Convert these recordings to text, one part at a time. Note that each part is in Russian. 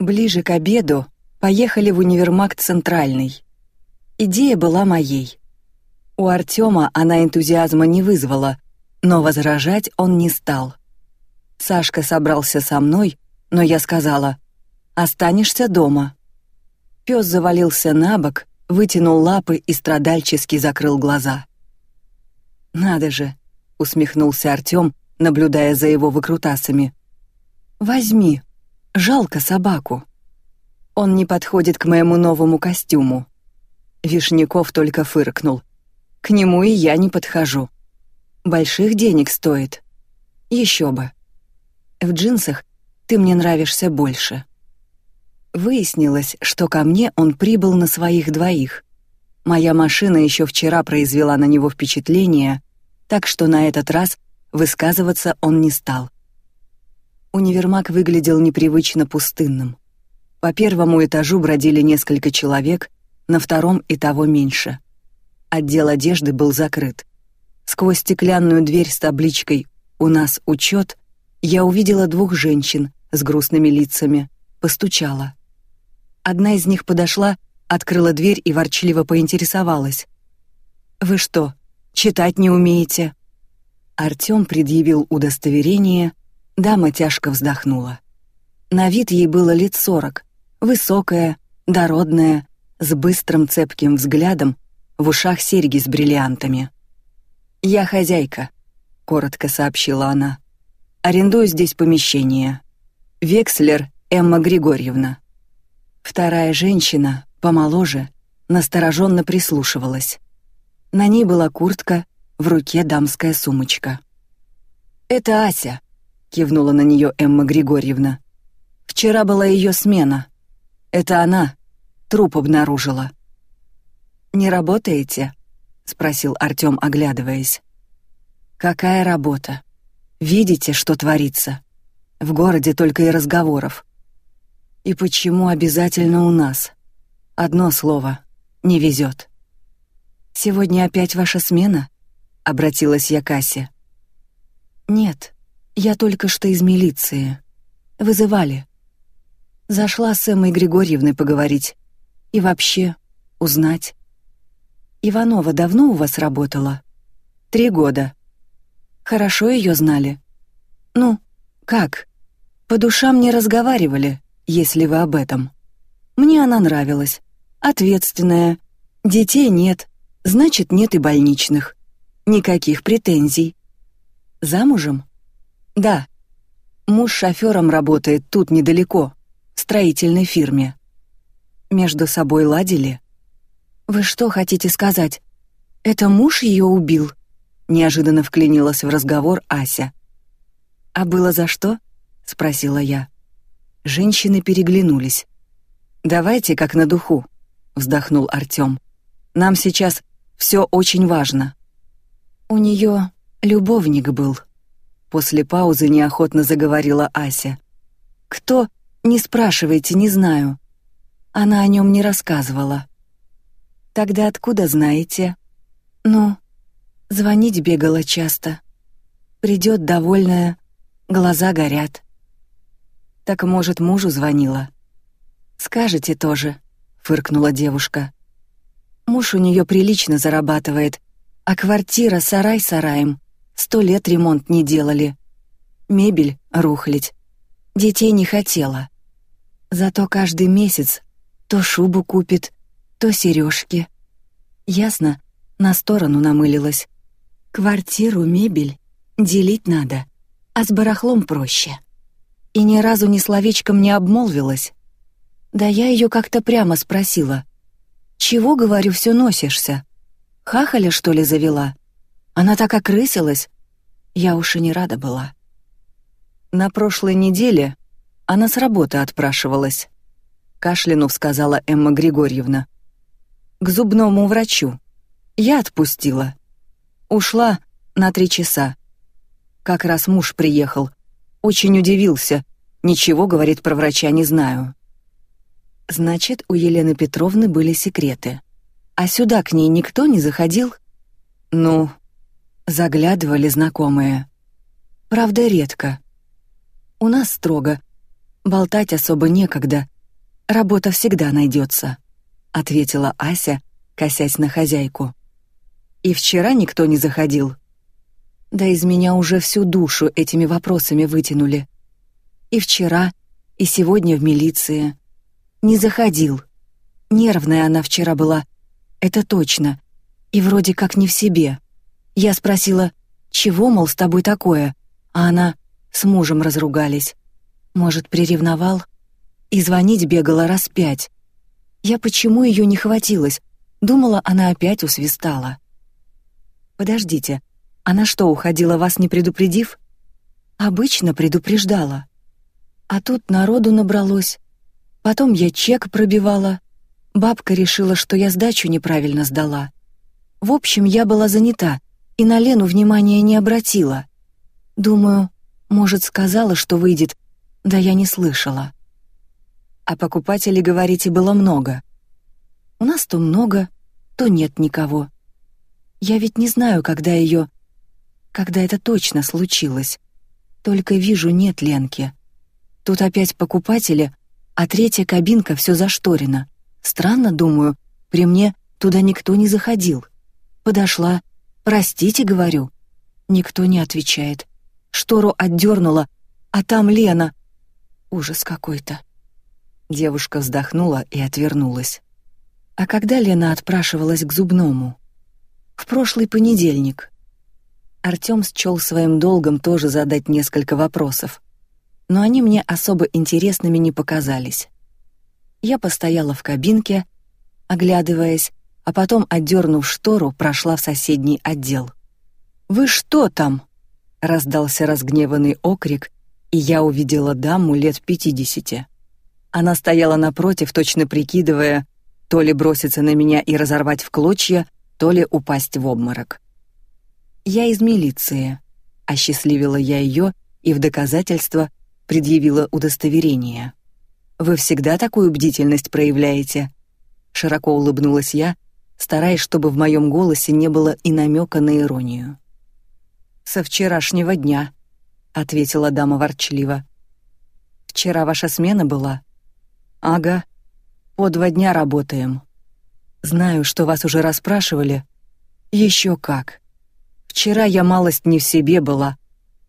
Ближе к обеду поехали в универмаг «Центральный». Идея была моей. У Артема она энтузиазма не вызвала, но возражать он не стал. Сашка собрался со мной, но я сказала «Останешься дома». Пес завалился на бок, вытянул лапы и страдальчески закрыл глаза. «Надо же!» — усмехнулся Артём, наблюдая за его выкрутасами. «Возьми, жалко собаку. Он не подходит к моему новому костюму». Вишняков только фыркнул. «К нему и я не подхожу. Больших денег стоит. Еще бы. В джинсах ты мне нравишься больше». Выяснилось, что ко мне он прибыл на своих двоих. Моя машина еще вчера произвела на него впечатление, так что на этот раз высказываться он не стал. Универмаг выглядел непривычно пустынным. По первому этажу бродили несколько человек, на втором и того меньше. Отдел одежды был закрыт. Сквозь стеклянную дверь с табличкой «У нас учет» я увидела двух женщин с грустными лицами, постучала. Одна из них подошла, открыла дверь и ворчливо поинтересовалась. «Вы что, читать не умеете?» Артём предъявил удостоверение, дама тяжко вздохнула. На вид ей было лет сорок, высокая, дородная, с быстрым цепким взглядом, в ушах серьги с бриллиантами. «Я хозяйка», — коротко сообщила она. «Арендую здесь помещение. Векслер Эмма Григорьевна». Вторая женщина, помоложе, настороженно прислушивалась. На ней была куртка, в руке дамская сумочка. «Это Ася», — кивнула на нее Эмма Григорьевна. «Вчера была ее смена. Это она труп обнаружила». «Не работаете?» — спросил Артём, оглядываясь. «Какая работа? Видите, что творится? В городе только и разговоров. И почему обязательно у нас? Одно слово — не везет. «Сегодня опять ваша смена?» — обратилась я к Асе. «Нет, я только что из милиции. Вызывали. Зашла с Эммой Григорьевной поговорить. И вообще, узнать. Иванова давно у вас работала? Три года. Хорошо ее знали? Ну, как? По душам не разговаривали?» если вы об этом. Мне она нравилась. Ответственная. Детей нет, значит, нет и больничных. Никаких претензий. Замужем? Да. Муж шофером работает тут недалеко, в строительной фирме. Между собой ладили? Вы что хотите сказать? Это муж ее убил? Неожиданно вклинилась в разговор Ася. А было за что? спросила я. Женщины переглянулись. «Давайте как на духу», — вздохнул Артём. «Нам сейчас все очень важно». «У нее любовник был», — после паузы неохотно заговорила Ася. «Кто? Не спрашивайте, не знаю. Она о нем не рассказывала». «Тогда откуда знаете?» «Ну, звонить бегала часто. Придет довольная, глаза горят». Так, может, мужу звонила? Скажете тоже, фыркнула девушка. Муж у нее прилично зарабатывает, а квартира сарай сараем. Сто лет ремонт не делали. Мебель рухлить. Детей не хотела. Зато каждый месяц то шубу купит, то сережки. Ясно, на сторону намылилась. Квартиру, мебель делить надо, а с барахлом проще и ни разу ни словечком не обмолвилась. Да я ее как-то прямо спросила. «Чего, говорю, все носишься? Хахаля, что ли, завела?» Она так окрысилась. Я уж и не рада была. На прошлой неделе она с работы отпрашивалась. Кашлянув сказала Эмма Григорьевна. К зубному врачу. Я отпустила. Ушла на три часа. Как раз муж приехал, очень удивился. Ничего, говорит, про врача не знаю. Значит, у Елены Петровны были секреты. А сюда к ней никто не заходил? Ну, заглядывали знакомые. Правда, редко. У нас строго. Болтать особо некогда. Работа всегда найдется, ответила Ася, косясь на хозяйку. И вчера никто не заходил. Да из меня уже всю душу этими вопросами вытянули. И вчера, и сегодня в милиции. Не заходил. Нервная она вчера была, это точно. И вроде как не в себе. Я спросила, чего, мол, с тобой такое? А она с мужем разругались. Может, приревновал? И звонить бегала раз пять. Я почему ее не хватилась? Думала, она опять усвистала. Подождите, она что, уходила вас не предупредив? Обычно предупреждала. А тут народу набралось. Потом я чек пробивала. Бабка решила, что я сдачу неправильно сдала. В общем, я была занята и на Лену внимания не обратила. Думаю, может, сказала, что выйдет, да я не слышала. А покупателей, говорите, было много. У нас то много, то нет никого. Я ведь не знаю, когда ее, когда это точно случилось. Только вижу, нет Ленки. Тут опять покупатели, а третья кабинка все зашторена. Странно, думаю, при мне туда никто не заходил. Подошла, простите, говорю. Никто не отвечает. Штору отдернула, а там Лена. Ужас какой-то. Девушка вздохнула и отвернулась. А когда Лена отпрашивалась к зубному? В прошлый понедельник. Артём счёл своим долгом тоже задать несколько вопросов, но они мне особо интересными не показались. Я постояла в кабинке, оглядываясь, а потом, отдернув штору, прошла в соседний отдел. «Вы что там?» — раздался разгневанный окрик, и я увидела даму лет пятидесяти. Она стояла напротив, точно прикидывая, то ли броситься на меня и разорвать в клочья, то ли упасть в обморок. «Я из милиции», — осчастливила я ее и в доказательство предъявила удостоверение. Вы всегда такую бдительность проявляете?» Широко улыбнулась я, стараясь, чтобы в моем голосе не было и намека на иронию. «Со вчерашнего дня», — ответила дама ворчливо. «Вчера ваша смена была?» «Ага. По два дня работаем. Знаю, что вас уже расспрашивали. Еще как. Вчера я малость не в себе была,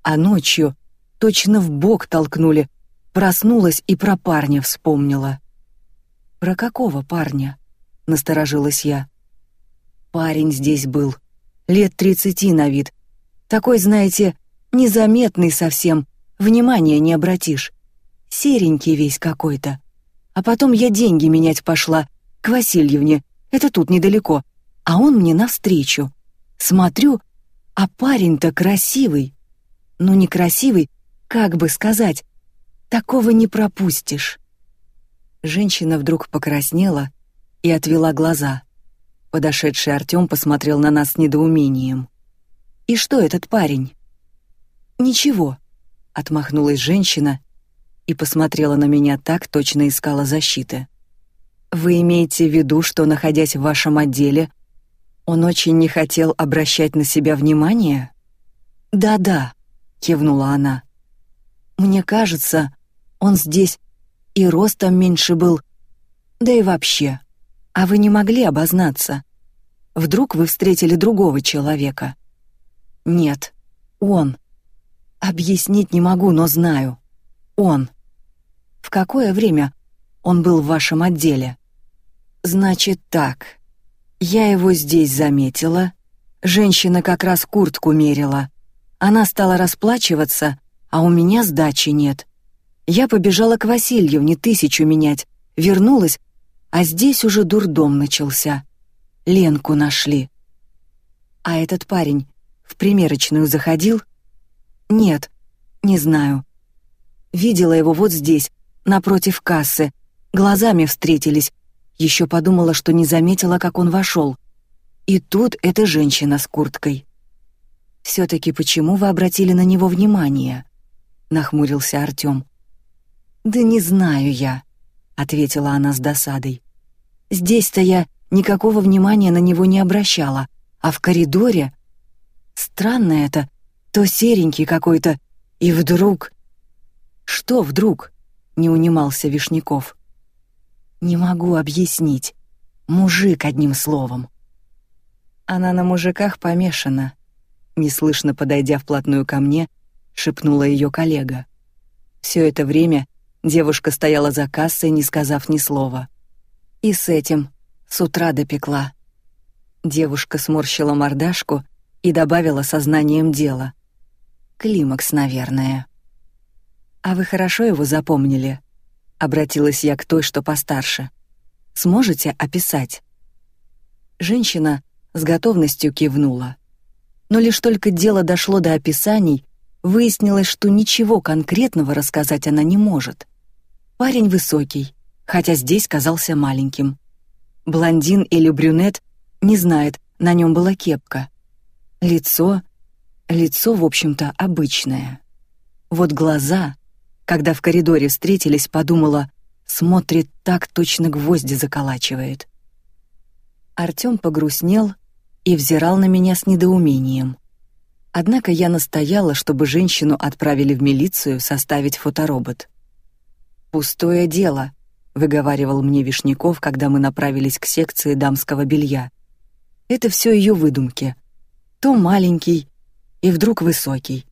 а ночью точно в бок толкнули, Проснулась и про парня вспомнила. «Про какого парня?» — насторожилась я. «Парень здесь был. Лет тридцати на вид. Такой, знаете, незаметный совсем, внимания не обратишь. Серенький весь какой-то. А потом я деньги менять пошла, к Васильевне, это тут недалеко, а он мне навстречу. Смотрю, а парень-то красивый. Ну, не красивый, как бы сказать, Такого не пропустишь. Женщина вдруг покраснела и отвела глаза. Подошедший Артём посмотрел на нас с недоумением. И что этот парень? Ничего, отмахнулась женщина и посмотрела на меня так, точно искала защиты. Вы имеете в виду, что находясь в вашем отделе, он очень не хотел обращать на себя внимание? Да-да, кивнула она. Мне кажется, он здесь и ростом меньше был. Да и вообще. А вы не могли обознаться? Вдруг вы встретили другого человека? Нет, он. Объяснить не могу, но знаю. Он. В какое время он был в вашем отделе? Значит так. Я его здесь заметила. Женщина как раз куртку мерила. Она стала расплачиваться, а у меня сдачи нет. Я побежала к Васильевне тысячу менять, вернулась, а здесь уже дурдом начался. Ленку нашли. А этот парень в примерочную заходил? Нет, не знаю. Видела его вот здесь, напротив кассы. Глазами встретились. Еще подумала, что не заметила, как он вошел. И тут эта женщина с курткой. Все-таки почему вы обратили на него внимание? Нахмурился Артем. «Да не знаю я», — ответила она с досадой. «Здесь-то я никакого внимания на него не обращала, а в коридоре...» «Странно это, то серенький какой-то, и вдруг...» «Что вдруг?» не унимался Вишняков. Не могу объяснить. Мужик одним словом. Она на мужиках помешана. Неслышно подойдя вплотную ко мне, шепнула ее коллега. Все это время девушка стояла за кассой, не сказав ни слова. И с этим с утра допекла. Девушка сморщила мордашку и добавила сознанием дела. Климакс, наверное. А вы хорошо его запомнили? Обратилась я к той, что постарше. Сможете описать? Женщина с готовностью кивнула. Но лишь только дело дошло до описаний, выяснилось, что ничего конкретного рассказать она не может. Парень высокий, хотя здесь казался маленьким. Блондин или брюнет не знает, на нем была кепка. Лицо, лицо, в общем-то, обычное. Вот глаза, когда в коридоре встретились, подумала, смотрит так, точно гвозди заколачивает. Артём погрустнел и взирал на меня с недоумением. Однако я настояла, чтобы женщину отправили в милицию составить фоторобот. «Пустое дело», — выговаривал мне Вишняков, когда мы направились к секции дамского белья. «Это все ее выдумки. То маленький, и вдруг высокий.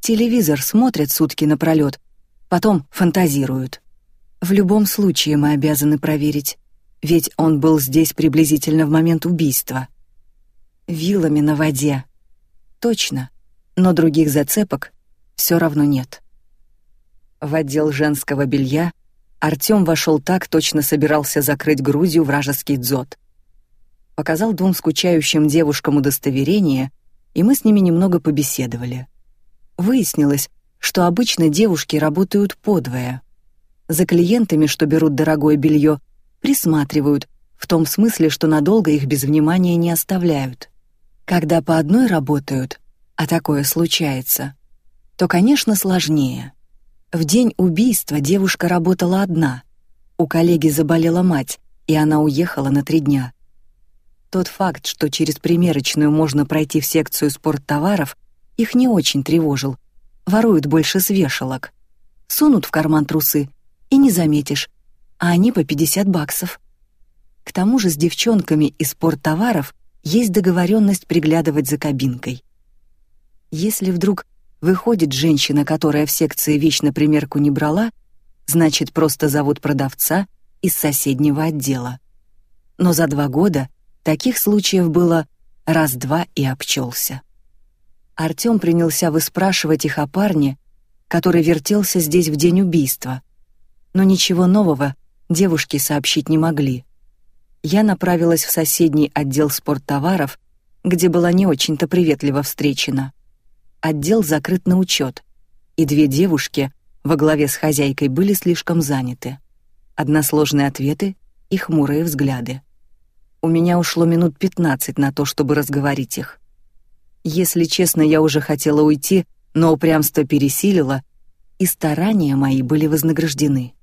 Телевизор смотрят сутки напролет, потом фантазируют. В любом случае мы обязаны проверить, ведь он был здесь приблизительно в момент убийства. Вилами на воде. Точно, но других зацепок все равно нет. В отдел женского белья Артём вошел так, точно собирался закрыть Грузию вражеский дзот. Показал двум скучающим девушкам удостоверение, и мы с ними немного побеседовали. Выяснилось, что обычно девушки работают подвое. За клиентами, что берут дорогое белье, присматривают, в том смысле, что надолго их без внимания не оставляют. Когда по одной работают, а такое случается, то, конечно, сложнее. В день убийства девушка работала одна. У коллеги заболела мать, и она уехала на три дня. Тот факт, что через примерочную можно пройти в секцию спорттоваров, их не очень тревожил. Воруют больше с вешалок. Сунут в карман трусы, и не заметишь, а они по 50 баксов. К тому же с девчонками из спорттоваров есть договоренность приглядывать за кабинкой. Если вдруг Выходит, женщина, которая в секции вещь на примерку не брала, значит, просто зовут продавца из соседнего отдела. Но за два года таких случаев было раз-два и обчелся. Артём принялся выспрашивать их о парне, который вертелся здесь в день убийства. Но ничего нового девушки сообщить не могли. Я направилась в соседний отдел спорттоваров, где была не очень-то приветливо встречена отдел закрыт на учет, и две девушки во главе с хозяйкой были слишком заняты. Односложные ответы и хмурые взгляды. У меня ушло минут пятнадцать на то, чтобы разговорить их. Если честно, я уже хотела уйти, но упрямство пересилило, и старания мои были вознаграждены.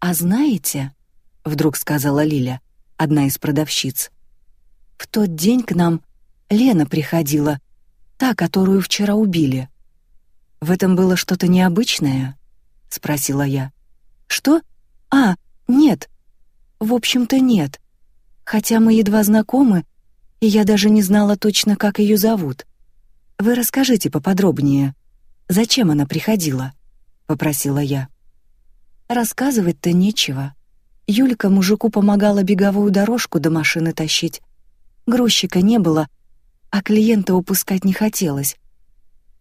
«А знаете», — вдруг сказала Лиля, одна из продавщиц, «в тот день к нам Лена приходила та, которую вчера убили. В этом было что-то необычное? спросила я. Что? А, нет. В общем-то, нет. Хотя мы едва знакомы, и я даже не знала точно, как ее зовут. Вы расскажите поподробнее. Зачем она приходила? попросила я. Рассказывать-то нечего. Юлька мужику помогала беговую дорожку до машины тащить. Грузчика не было, а клиента упускать не хотелось.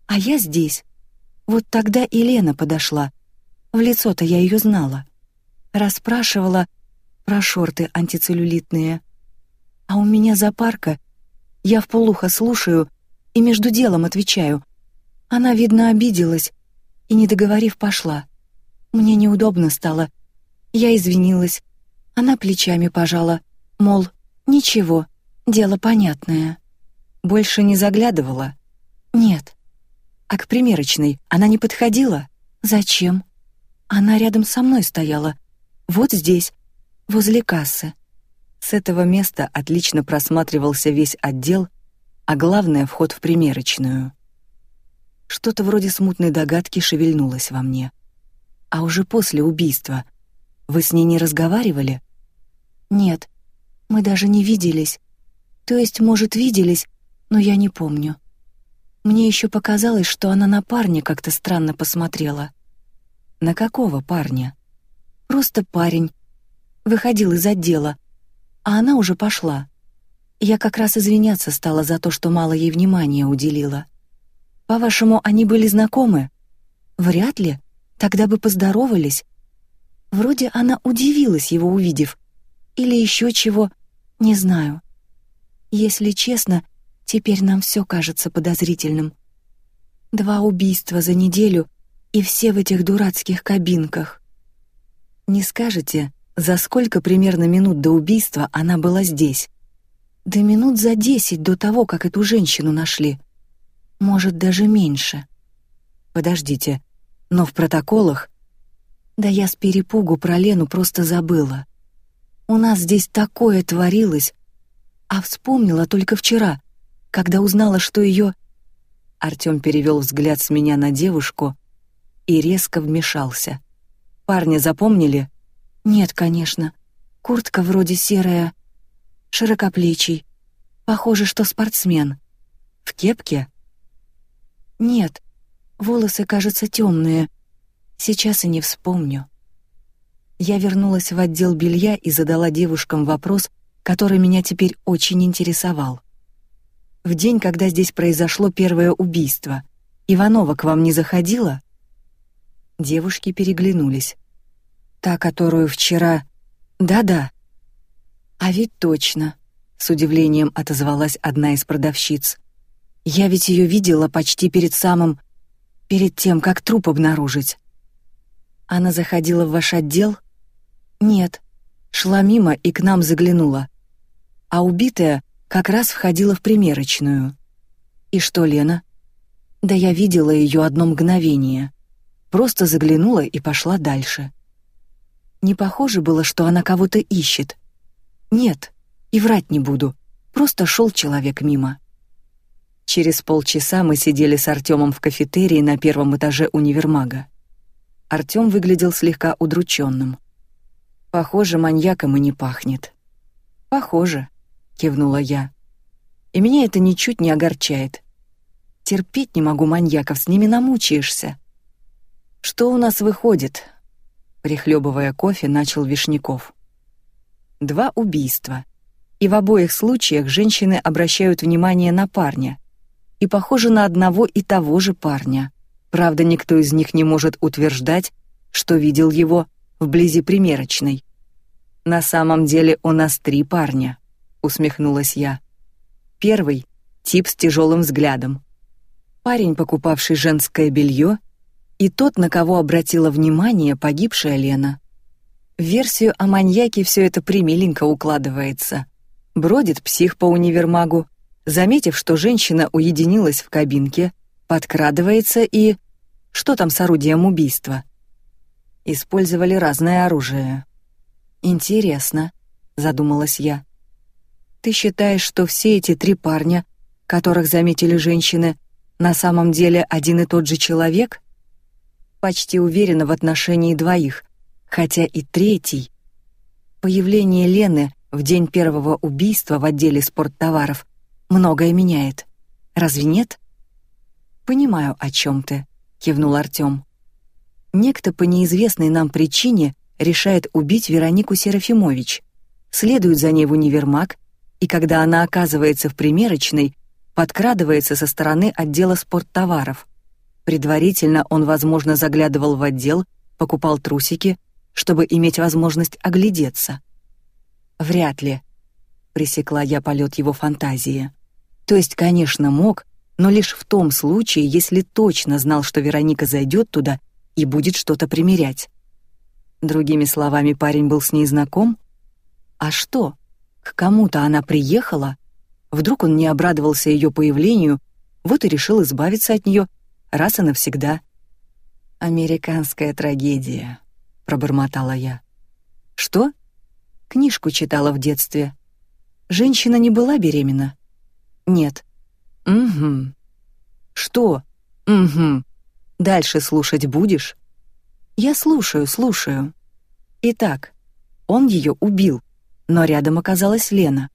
А я здесь. Вот тогда и Лена подошла. В лицо-то я ее знала. Расспрашивала про шорты антицеллюлитные. А у меня запарка. Я в полухо слушаю и между делом отвечаю. Она, видно, обиделась и, не договорив, пошла. Мне неудобно стало. Я извинилась. Она плечами пожала, мол, ничего, дело понятное. Больше не заглядывала? Нет. А к примерочной она не подходила? Зачем? Она рядом со мной стояла. Вот здесь, возле кассы. С этого места отлично просматривался весь отдел, а главное — вход в примерочную. Что-то вроде смутной догадки шевельнулось во мне. а уже после убийства. Вы с ней не разговаривали? Нет, мы даже не виделись. То есть, может, виделись, но я не помню. Мне еще показалось, что она на парня как-то странно посмотрела. На какого парня? Просто парень. Выходил из отдела, а она уже пошла. Я как раз извиняться стала за то, что мало ей внимания уделила. По-вашему, они были знакомы? Вряд ли. Тогда бы поздоровались. Вроде она удивилась его увидев. Или еще чего, не знаю. Если честно, теперь нам все кажется подозрительным. Два убийства за неделю и все в этих дурацких кабинках. Не скажете, за сколько примерно минут до убийства она была здесь? Да минут за десять до того, как эту женщину нашли. Может, даже меньше. Подождите, но в протоколах... Да я с перепугу про Лену просто забыла. У нас здесь такое творилось, а вспомнила только вчера, когда узнала, что ее... Артём перевел взгляд с меня на девушку и резко вмешался. Парня запомнили? Нет, конечно. Куртка вроде серая, широкоплечий. Похоже, что спортсмен. В кепке? Нет. Волосы, кажется, темные. Сейчас и не вспомню. Я вернулась в отдел белья и задала девушкам вопрос, который меня теперь очень интересовал. В день, когда здесь произошло первое убийство, Иванова к вам не заходила? Девушки переглянулись. Та, которую вчера... Да-да, а ведь точно, с удивлением отозвалась одна из продавщиц. Я ведь ее видела почти перед самым перед тем, как труп обнаружить. Она заходила в ваш отдел? Нет, шла мимо и к нам заглянула. А убитая как раз входила в примерочную. И что, Лена? Да я видела ее одно мгновение. Просто заглянула и пошла дальше. Не похоже было, что она кого-то ищет. Нет, и врать не буду. Просто шел человек мимо. Через полчаса мы сидели с Артемом в кафетерии на первом этаже универмага. Артем выглядел слегка удрученным. Похоже, маньяком и не пахнет. Похоже, кивнула я. И меня это ничуть не огорчает. Терпеть не могу маньяков, с ними намучаешься. Что у нас выходит? Прихлебывая кофе, начал Вишняков. Два убийства. И в обоих случаях женщины обращают внимание на парня. И похоже на одного и того же парня. Правда, никто из них не может утверждать, что видел его вблизи примерочной. На самом деле у нас три парня, усмехнулась я. Первый тип с тяжелым взглядом. Парень, покупавший женское белье, и тот, на кого обратила внимание погибшая Лена. В версию о маньяке все это примиленько укладывается. Бродит псих по универмагу, заметив, что женщина уединилась в кабинке, подкрадывается и... Что там с орудием убийства? Использовали разное оружие. Интересно, задумалась я. Ты считаешь, что все эти три парня, которых заметили женщины, на самом деле один и тот же человек? Почти уверена в отношении двоих, хотя и третий. Появление Лены в день первого убийства в отделе спорттоваров многое меняет. Разве нет? Понимаю, о чем ты, кивнул Артём. Некто по неизвестной нам причине решает убить Веронику Серафимович, следует за ней в универмаг, и когда она оказывается в примерочной, подкрадывается со стороны отдела спорттоваров. Предварительно он, возможно, заглядывал в отдел, покупал трусики, чтобы иметь возможность оглядеться. Вряд ли. Пресекла я полет его фантазии. То есть, конечно, мог, но лишь в том случае, если точно знал, что Вероника зайдет туда и будет что-то примерять. Другими словами, парень был с ней знаком. А что? К кому-то она приехала? Вдруг он не обрадовался ее появлению, вот и решил избавиться от нее раз и навсегда. Американская трагедия пробормотала я. Что? Книжку читала в детстве. Женщина не была беременна? Нет. Угу. Что? Угу. Дальше слушать будешь? Я слушаю, слушаю. Итак, он ее убил, но рядом оказалась Лена.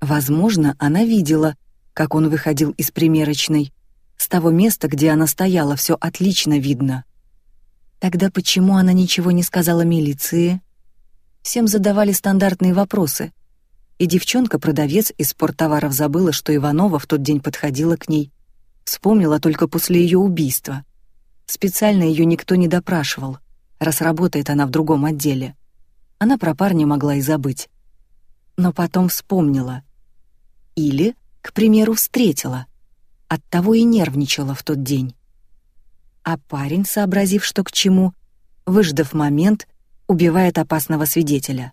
Возможно, она видела, как он выходил из примерочной. С того места, где она стояла, все отлично видно. Тогда почему она ничего не сказала милиции? Всем задавали стандартные вопросы. И девчонка-продавец из спорттоваров забыла, что Иванова в тот день подходила к ней. Вспомнила только после ее убийства. Специально ее никто не допрашивал, раз работает она в другом отделе. Она про парня могла и забыть. Но потом вспомнила. Или, к примеру, встретила. Оттого и нервничала в тот день. А парень, сообразив, что к чему, выждав момент, убивает опасного свидетеля.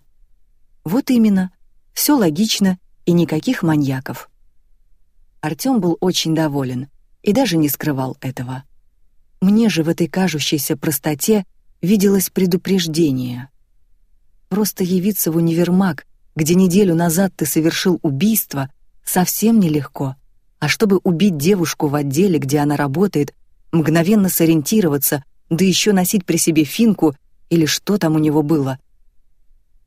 Вот именно, все логично и никаких маньяков. Артём был очень доволен и даже не скрывал этого. Мне же в этой кажущейся простоте виделось предупреждение. Просто явиться в универмаг, где неделю назад ты совершил убийство, совсем нелегко. А чтобы убить девушку в отделе, где она работает, мгновенно сориентироваться, да еще носить при себе финку или что там у него было.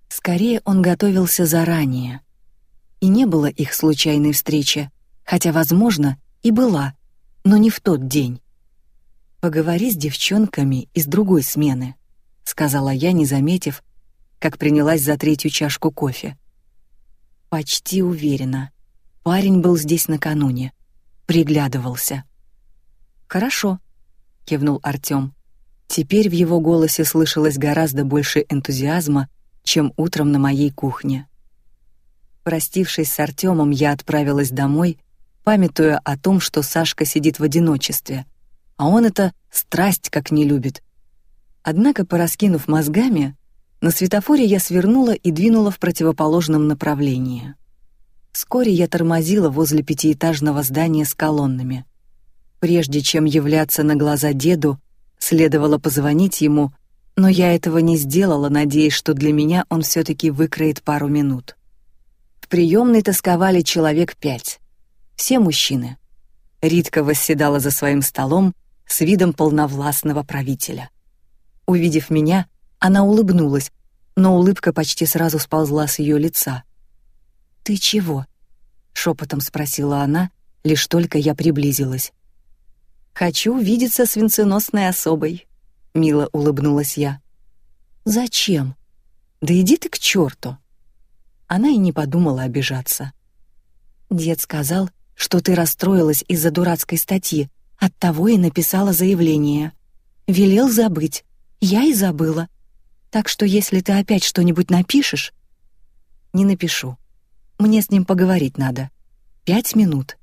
Скорее он готовился заранее. И не было их случайной встречи, хотя, возможно, и была, но не в тот день. Поговори с девчонками из другой смены, сказала я, не заметив, как принялась за третью чашку кофе. Почти уверена, парень был здесь накануне, приглядывался. Хорошо, кивнул Артём. Теперь в его голосе слышалось гораздо больше энтузиазма, чем утром на моей кухне. Простившись с Артёмом, я отправилась домой, памятуя о том, что Сашка сидит в одиночестве, а он это страсть как не любит. Однако, пораскинув мозгами, на светофоре я свернула и двинула в противоположном направлении. Вскоре я тормозила возле пятиэтажного здания с колоннами. Прежде чем являться на глаза деду, следовало позвонить ему, но я этого не сделала, надеясь, что для меня он все-таки выкроет пару минут. В приемной тосковали человек пять. Все мужчины. Ритка восседала за своим столом с видом полновластного правителя. Увидев меня, она улыбнулась, но улыбка почти сразу сползла с ее лица. «Ты чего?» — шепотом спросила она, лишь только я приблизилась. Хочу увидеться с венценосной особой, мило улыбнулась я. Зачем? Да иди ты к черту. Она и не подумала обижаться. Дед сказал, что ты расстроилась из-за дурацкой статьи, оттого и написала заявление. Велел забыть. Я и забыла. Так что если ты опять что-нибудь напишешь, не напишу. Мне с ним поговорить надо. Пять минут.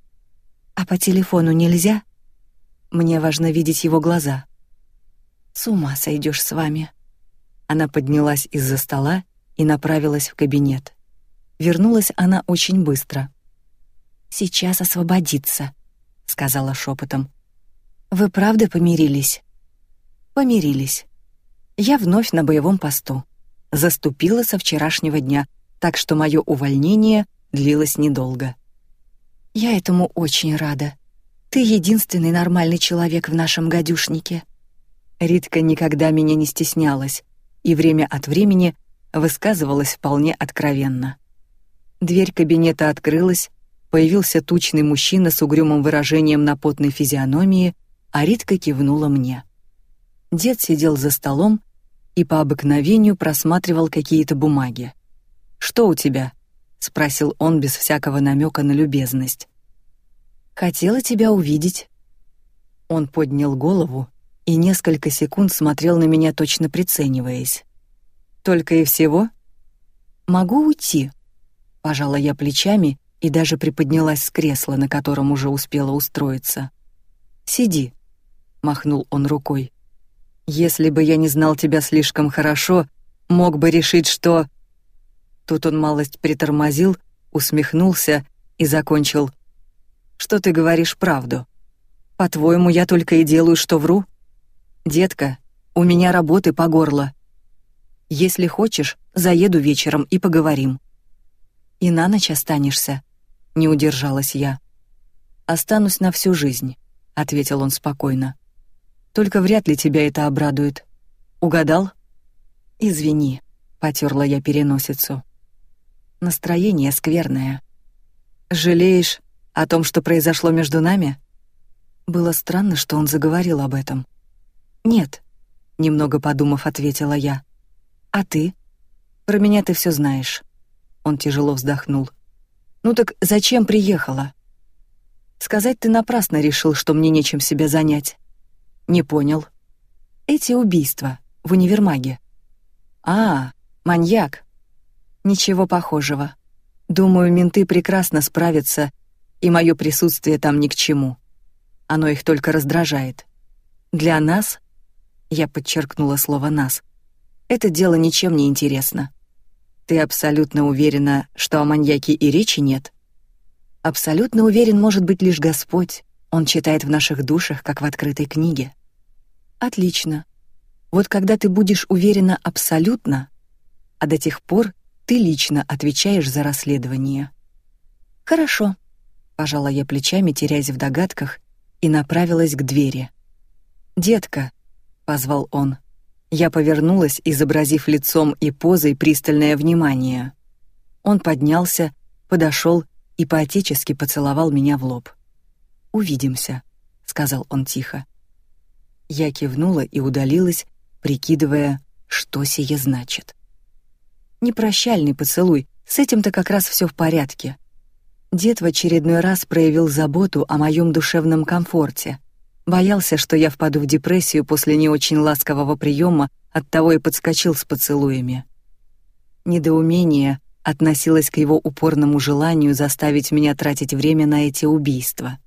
А по телефону нельзя? Мне важно видеть его глаза. С ума сойдешь с вами. Она поднялась из-за стола и направилась в кабинет. Вернулась она очень быстро. Сейчас освободится, сказала шепотом. Вы правда помирились? Помирились. Я вновь на боевом посту. Заступила со вчерашнего дня, так что мое увольнение длилось недолго. Я этому очень рада. Ты единственный нормальный человек в нашем гадюшнике. Ритка никогда меня не стеснялась и время от времени высказывалась вполне откровенно. Дверь кабинета открылась, появился тучный мужчина с угрюмым выражением на потной физиономии, а Ритка кивнула мне. Дед сидел за столом и по обыкновению просматривал какие-то бумаги. Что у тебя? спросил он без всякого намека на любезность. Хотела тебя увидеть. Он поднял голову и несколько секунд смотрел на меня, точно прицениваясь. Только и всего. Могу уйти. Пожала я плечами и даже приподнялась с кресла, на котором уже успела устроиться. Сиди, махнул он рукой. Если бы я не знал тебя слишком хорошо, мог бы решить, что Тут он малость притормозил, усмехнулся и закончил: что ты говоришь правду. По-твоему, я только и делаю, что вру? Детка, у меня работы по горло. Если хочешь, заеду вечером и поговорим. И на ночь останешься, не удержалась я. Останусь на всю жизнь, ответил он спокойно. Только вряд ли тебя это обрадует. Угадал? Извини, потерла я переносицу. Настроение скверное. Жалеешь о том, что произошло между нами? Было странно, что он заговорил об этом. Нет, немного подумав, ответила я. А ты? Про меня ты все знаешь. Он тяжело вздохнул. Ну так зачем приехала? Сказать ты напрасно решил, что мне нечем себя занять. Не понял. Эти убийства в универмаге. А, маньяк. Ничего похожего. Думаю, менты прекрасно справятся, и мое присутствие там ни к чему. Оно их только раздражает. Для нас, я подчеркнула слово нас, это дело ничем не интересно. Ты абсолютно уверена, что о маньяке и речи нет? Абсолютно уверен может быть лишь Господь. Он читает в наших душах, как в открытой книге. Отлично. Вот когда ты будешь уверена абсолютно, а до тех пор ты лично отвечаешь за расследование. Хорошо. Пожала я плечами, теряясь в догадках, и направилась к двери. Детка, позвал он. Я повернулась, изобразив лицом и позой пристальное внимание. Он поднялся, подошел и поотечески поцеловал меня в лоб. «Увидимся», — сказал он тихо. Я кивнула и удалилась, прикидывая, что сие значит. Непрощальный поцелуй, с этим-то как раз все в порядке. Дед в очередной раз проявил заботу о моем душевном комфорте. Боялся, что я впаду в депрессию после не очень ласкового приема, оттого и подскочил с поцелуями. Недоумение, относилась к его упорному желанию заставить меня тратить время на эти убийства.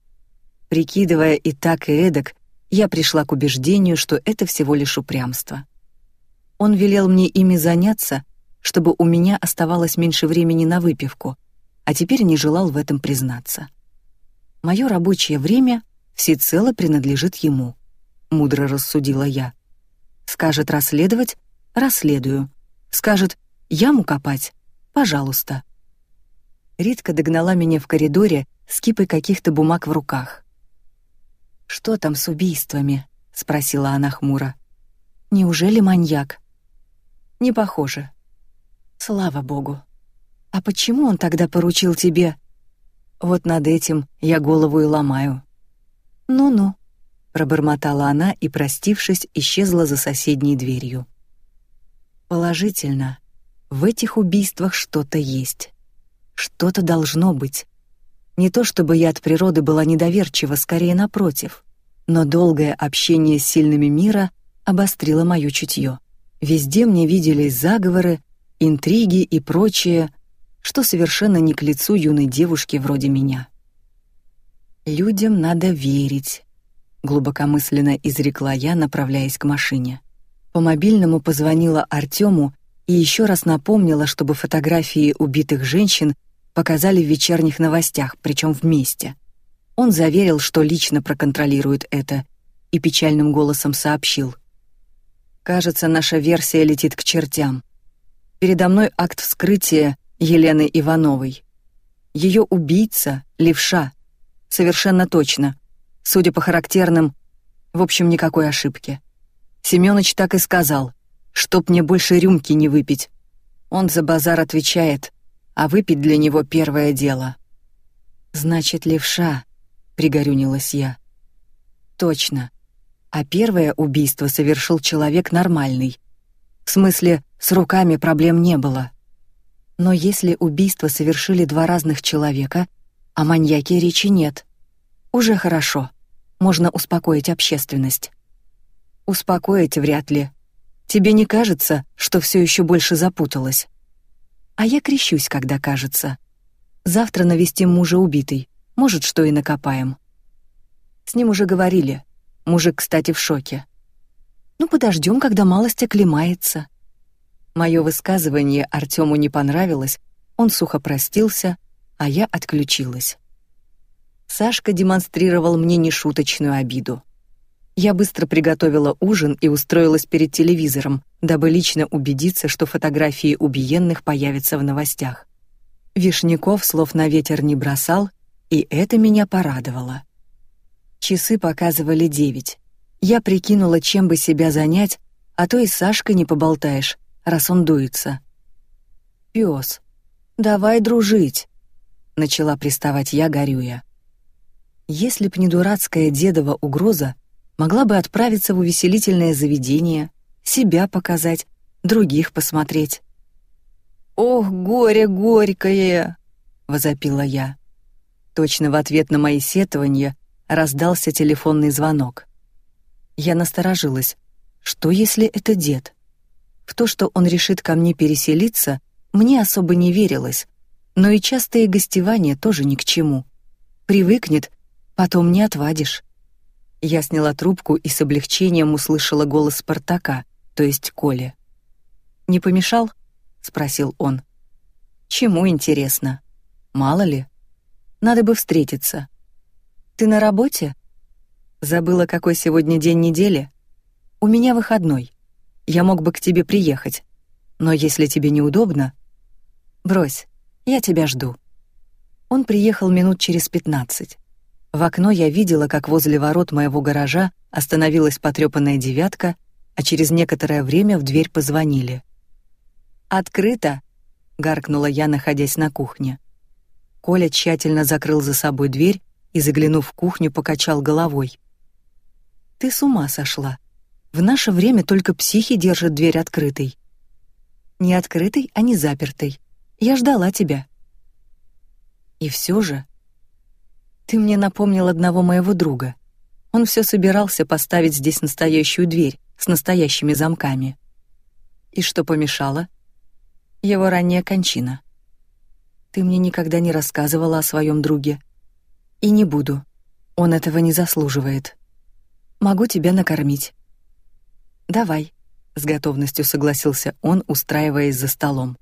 Прикидывая и так и эдак, я пришла к убеждению, что это всего лишь упрямство. Он велел мне ими заняться, чтобы у меня оставалось меньше времени на выпивку, а теперь не желал в этом признаться. Мое рабочее время всецело принадлежит ему, мудро рассудила я. Скажет расследовать расследую. Скажет яму копать Пожалуйста. Ритка догнала меня в коридоре с кипой каких-то бумаг в руках. Что там с убийствами? спросила она хмуро. Неужели маньяк? Не похоже. Слава богу. А почему он тогда поручил тебе? Вот над этим я голову и ломаю. Ну-ну, пробормотала она и, простившись, исчезла за соседней дверью. Положительно, в этих убийствах что-то есть. Что-то должно быть. Не то чтобы я от природы была недоверчива, скорее напротив. Но долгое общение с сильными мира обострило моё чутье. Везде мне виделись заговоры, интриги и прочее, что совершенно не к лицу юной девушки вроде меня. Людям надо верить, глубокомысленно изрекла я, направляясь к машине. По мобильному позвонила Артему и еще раз напомнила, чтобы фотографии убитых женщин показали в вечерних новостях, причем вместе. Он заверил, что лично проконтролирует это, и печальным голосом сообщил: "Кажется, наша версия летит к чертям. Передо мной акт вскрытия Елены Ивановой. Ее убийца левша, совершенно точно, судя по характерным, в общем, никакой ошибки. Семёныч так и сказал: чтоб мне больше рюмки не выпить. Он за базар отвечает, а выпить для него первое дело. Значит, левша, пригорюнилась я. Точно. А первое убийство совершил человек нормальный. В смысле, с руками проблем не было. Но если убийство совершили два разных человека, о маньяке речи нет. Уже хорошо. Можно успокоить общественность. Успокоить вряд ли. Тебе не кажется, что все еще больше запуталась? А я крещусь, когда кажется. Завтра навестим мужа убитый. Может, что и накопаем. С ним уже говорили. Мужик, кстати, в шоке. Ну подождем, когда малость оклемается. Мое высказывание Артему не понравилось. Он сухо простился, а я отключилась. Сашка демонстрировал мне нешуточную обиду. Я быстро приготовила ужин и устроилась перед телевизором, дабы лично убедиться, что фотографии убиенных появятся в новостях. Вишняков слов на ветер не бросал, и это меня порадовало. Часы показывали девять. Я прикинула, чем бы себя занять, А то и с Сашкой не поболтаешь, раз он дуется. Пёс, давай дружить, начала приставать я, горюя. Если б не дурацкая дедова угроза, могла бы отправиться в увеселительное заведение, себя показать, других посмотреть. «Ох, горе горькое!» — возопила я. Точно в ответ на мои сетования раздался телефонный звонок. Я насторожилась. Что, если это дед? В то, что он решит ко мне переселиться, мне особо не верилось, но и частые гостевания тоже ни к чему. Привыкнет Потом не отвадишь. Я сняла трубку и с облегчением услышала голос Спартака, то есть Коли. «Не помешал?» — спросил он. «Чему интересно? Мало ли. Надо бы встретиться. Ты на работе? Забыла, какой сегодня день недели? У меня выходной. Я мог бы к тебе приехать. Но если тебе неудобно... Брось, я тебя жду». Он приехал минут через пятнадцать. В окно я видела, как возле ворот моего гаража остановилась потрёпанная девятка, а через некоторое время в дверь позвонили. «Открыто!» — гаркнула я, находясь на кухне. Коля тщательно закрыл за собой дверь и, заглянув в кухню, покачал головой. «Ты с ума сошла. В наше время только психи держат дверь открытой». «Не открытой, а не запертой. Я ждала тебя». И все же ты мне напомнил одного моего друга. Он все собирался поставить здесь настоящую дверь с настоящими замками. И что помешало? Его ранняя кончина. Ты мне никогда не рассказывала о своем друге. И не буду. Он этого не заслуживает. Могу тебя накормить. Давай, с готовностью согласился он, устраиваясь за столом.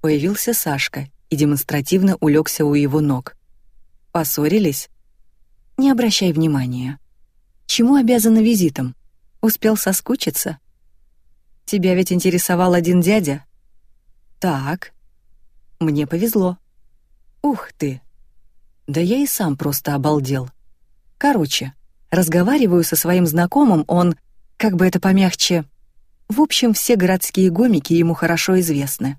Появился Сашка и демонстративно улегся у его ног. Поссорились? Не обращай внимания. Чему обязана визитом? Успел соскучиться? Тебя ведь интересовал один дядя? Так. Мне повезло. Ух ты. Да я и сам просто обалдел. Короче, разговариваю со своим знакомым, он, как бы это помягче, в общем, все городские гомики ему хорошо известны.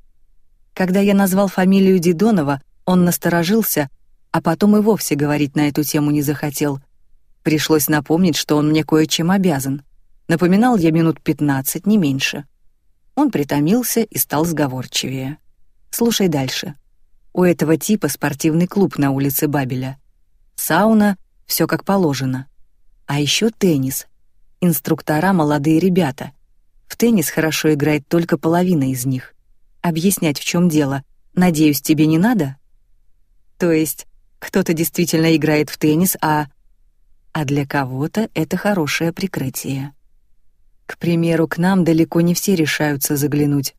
Когда я назвал фамилию Дидонова, он насторожился, а потом и вовсе говорить на эту тему не захотел. Пришлось напомнить, что он мне кое-чем обязан. Напоминал я минут пятнадцать, не меньше. Он притомился и стал сговорчивее. Слушай дальше. У этого типа спортивный клуб на улице Бабеля. Сауна, все как положено. А еще теннис. Инструктора молодые ребята. В теннис хорошо играет только половина из них. Объяснять, в чем дело, надеюсь, тебе не надо? То есть кто-то действительно играет в теннис, а... А для кого-то это хорошее прикрытие. К примеру, к нам далеко не все решаются заглянуть.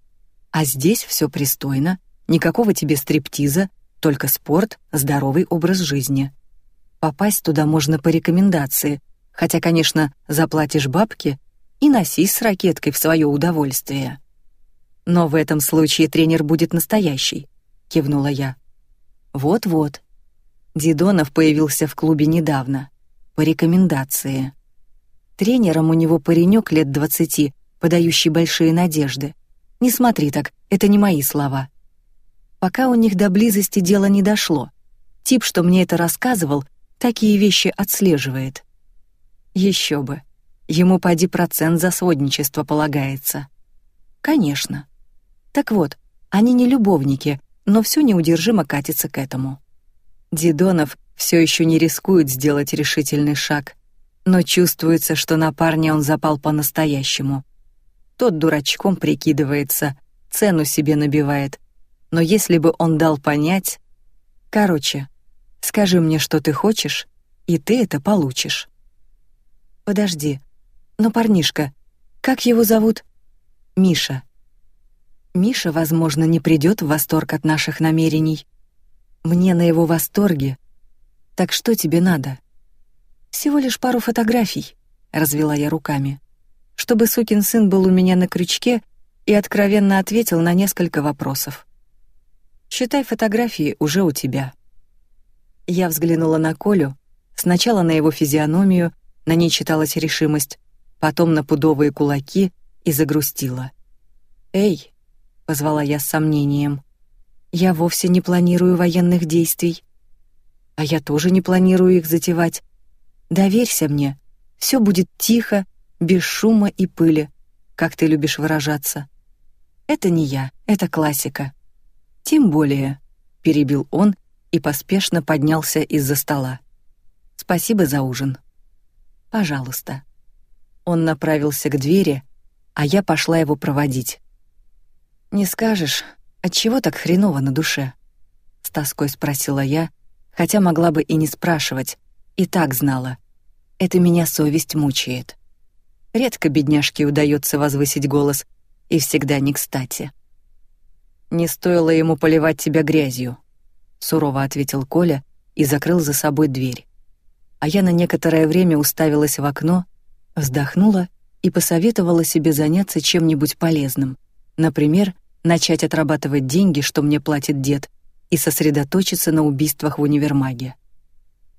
А здесь все пристойно, никакого тебе стриптиза, только спорт, здоровый образ жизни. Попасть туда можно по рекомендации, хотя, конечно, заплатишь бабки и носись с ракеткой в свое удовольствие. Но в этом случае тренер будет настоящий, кивнула я. Вот-вот. Дидонов появился в клубе недавно, по рекомендации. Тренером у него паренек лет двадцати, подающий большие надежды. Не смотри так, это не мои слова. Пока у них до близости дело не дошло. Тип, что мне это рассказывал, такие вещи отслеживает. Еще бы. Ему поди процент за сводничество полагается. Конечно. Так вот, они не любовники, но все неудержимо катится к этому. Дидонов все еще не рискует сделать решительный шаг, но чувствуется, что на парня он запал по-настоящему. Тот дурачком прикидывается, цену себе набивает. Но если бы он дал понять... Короче, скажи мне, что ты хочешь, и ты это получишь. Подожди, но парнишка, как его зовут? Миша. Миша, возможно, не придет в восторг от наших намерений. Мне на его восторге. Так что тебе надо? Всего лишь пару фотографий, развела я руками, чтобы сукин сын был у меня на крючке и откровенно ответил на несколько вопросов. Считай, фотографии уже у тебя. Я взглянула на Колю, сначала на его физиономию, на ней читалась решимость, потом на пудовые кулаки, и загрустила. «Эй!» — позвала я с сомнением. «Я вовсе не планирую военных действий. А я тоже не планирую их затевать. Доверься мне, все будет тихо, без шума и пыли, как ты любишь выражаться. Это не я, это классика. Тем более, перебил он и поспешно поднялся из-за стола. Спасибо за ужин. Пожалуйста. Он направился к двери, а я пошла его проводить. Не скажешь, от чего так хреново на душе? С тоской спросила я, хотя могла бы и не спрашивать, и так знала. Это меня совесть мучает. Редко бедняжке удается возвысить голос, и всегда не кстати. Не стоило ему поливать тебя грязью, сурово ответил Коля и закрыл за собой дверь. А я на некоторое время уставилась в окно, вздохнула и посоветовала себе заняться чем-нибудь полезным. Например, начать отрабатывать деньги, что мне платит дед, и сосредоточиться на убийствах в универмаге.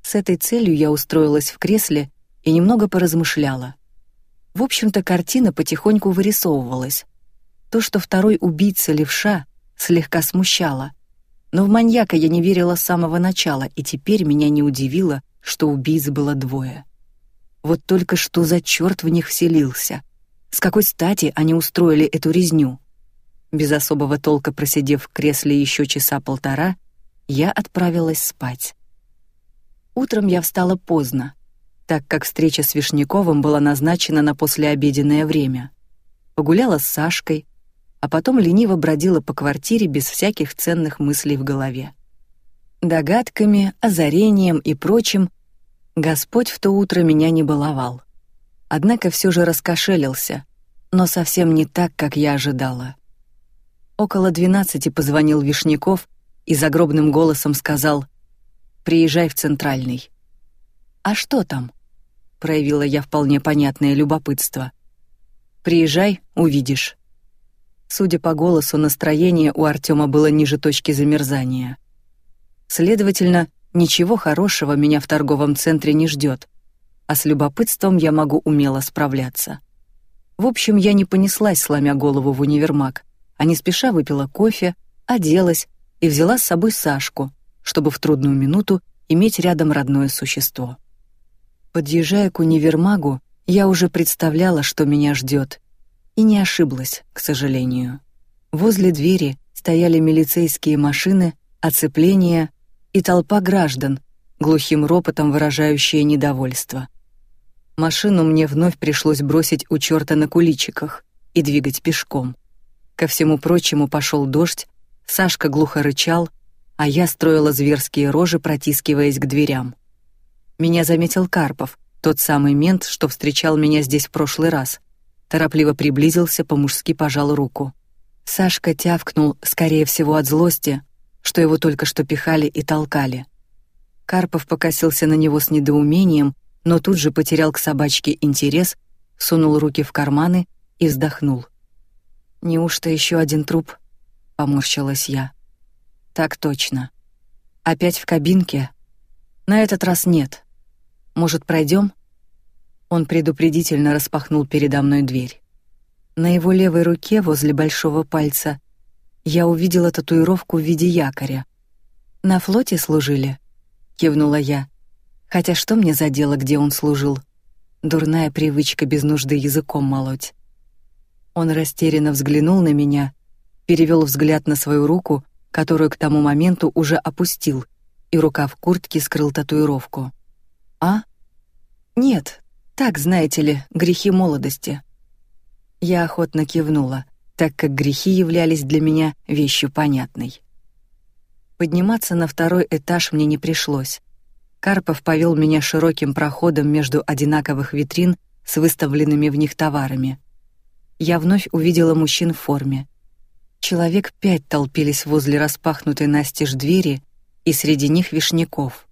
С этой целью я устроилась в кресле и немного поразмышляла. В общем-то, картина потихоньку вырисовывалась. То, что второй убийца левша, слегка смущало. Но в маньяка я не верила с самого начала, и теперь меня не удивило, что убийц было двое. Вот только что за черт в них вселился. С какой стати они устроили эту резню? Без особого толка просидев в кресле еще часа полтора, я отправилась спать. Утром я встала поздно, так как встреча с Вишняковым была назначена на послеобеденное время. Погуляла с Сашкой, а потом лениво бродила по квартире без всяких ценных мыслей в голове. Догадками, озарением и прочим Господь в то утро меня не баловал. Однако все же раскошелился, но совсем не так, как я ожидала. Около двенадцати позвонил Вишняков и загробным голосом сказал «Приезжай в Центральный». «А что там?» — проявила я вполне понятное любопытство. «Приезжай, увидишь». Судя по голосу, настроение у Артема было ниже точки замерзания. Следовательно, ничего хорошего меня в торговом центре не ждет, а с любопытством я могу умело справляться. В общем, я не понеслась, сломя голову в универмаг, а не спеша выпила кофе, оделась и взяла с собой Сашку, чтобы в трудную минуту иметь рядом родное существо. Подъезжая к универмагу, я уже представляла, что меня ждет, и не ошиблась, к сожалению. Возле двери стояли милицейские машины, оцепление и толпа граждан, глухим ропотом выражающие недовольство. Машину мне вновь пришлось бросить у черта на куличиках и двигать пешком. Ко всему прочему пошел дождь, Сашка глухо рычал, а я строила зверские рожи, протискиваясь к дверям. Меня заметил Карпов, тот самый мент, что встречал меня здесь в прошлый раз торопливо приблизился, по-мужски пожал руку. Сашка тявкнул, скорее всего, от злости, что его только что пихали и толкали. Карпов покосился на него с недоумением, но тут же потерял к собачке интерес, сунул руки в карманы и вздохнул. Неужто еще один труп? Поморщилась я. Так точно. Опять в кабинке? На этот раз нет. Может, пройдем? Он предупредительно распахнул передо мной дверь. На его левой руке возле большого пальца я увидела татуировку в виде якоря. На флоте служили, кивнула я. Хотя что мне за дело, где он служил? Дурная привычка без нужды языком молоть. Он растерянно взглянул на меня, перевел взгляд на свою руку, которую к тому моменту уже опустил, и рука в куртке скрыл татуировку. А? Нет, так, знаете ли, грехи молодости. Я охотно кивнула, так как грехи являлись для меня вещью понятной. Подниматься на второй этаж мне не пришлось. Карпов повел меня широким проходом между одинаковых витрин с выставленными в них товарами. Я вновь увидела мужчин в форме. Человек пять толпились возле распахнутой настежь двери, и среди них Вишняков.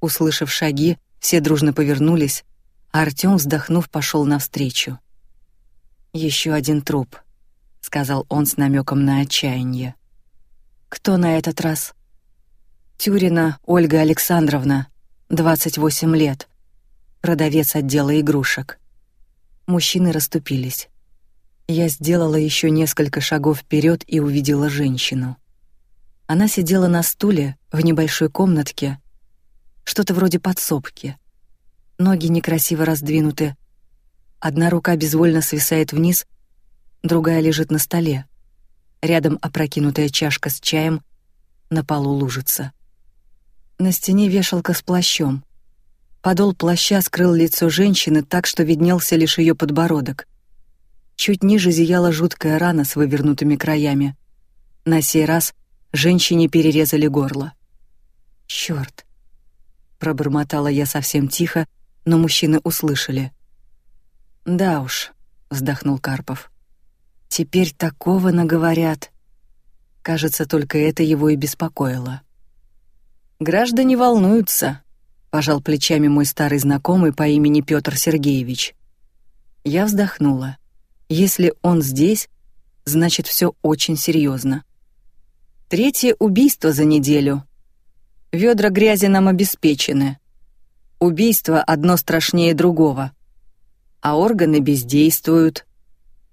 Услышав шаги, все дружно повернулись, а Артём, вздохнув, пошел навстречу. Еще один труп, сказал он с намеком на отчаяние. Кто на этот раз? Тюрина Ольга Александровна, 28 лет, продавец отдела игрушек. Мужчины расступились. Я сделала еще несколько шагов вперед и увидела женщину. Она сидела на стуле в небольшой комнатке, что-то вроде подсобки. Ноги некрасиво раздвинуты. Одна рука безвольно свисает вниз, другая лежит на столе. Рядом опрокинутая чашка с чаем, на полу лужица. На стене вешалка с плащом. Подол плаща скрыл лицо женщины так, что виднелся лишь ее подбородок. Чуть ниже зияла жуткая рана с вывернутыми краями. На сей раз женщине перерезали горло. Черт! Пробормотала я совсем тихо, но мужчины услышали. «Да уж», — вздохнул Карпов. «Теперь такого наговорят». Кажется, только это его и беспокоило. «Граждане волнуются», — пожал плечами мой старый знакомый по имени Петр Сергеевич. Я вздохнула. Если он здесь, значит, все очень серьезно. Третье убийство за неделю. Ведра грязи нам обеспечены. Убийство одно страшнее другого. А органы бездействуют.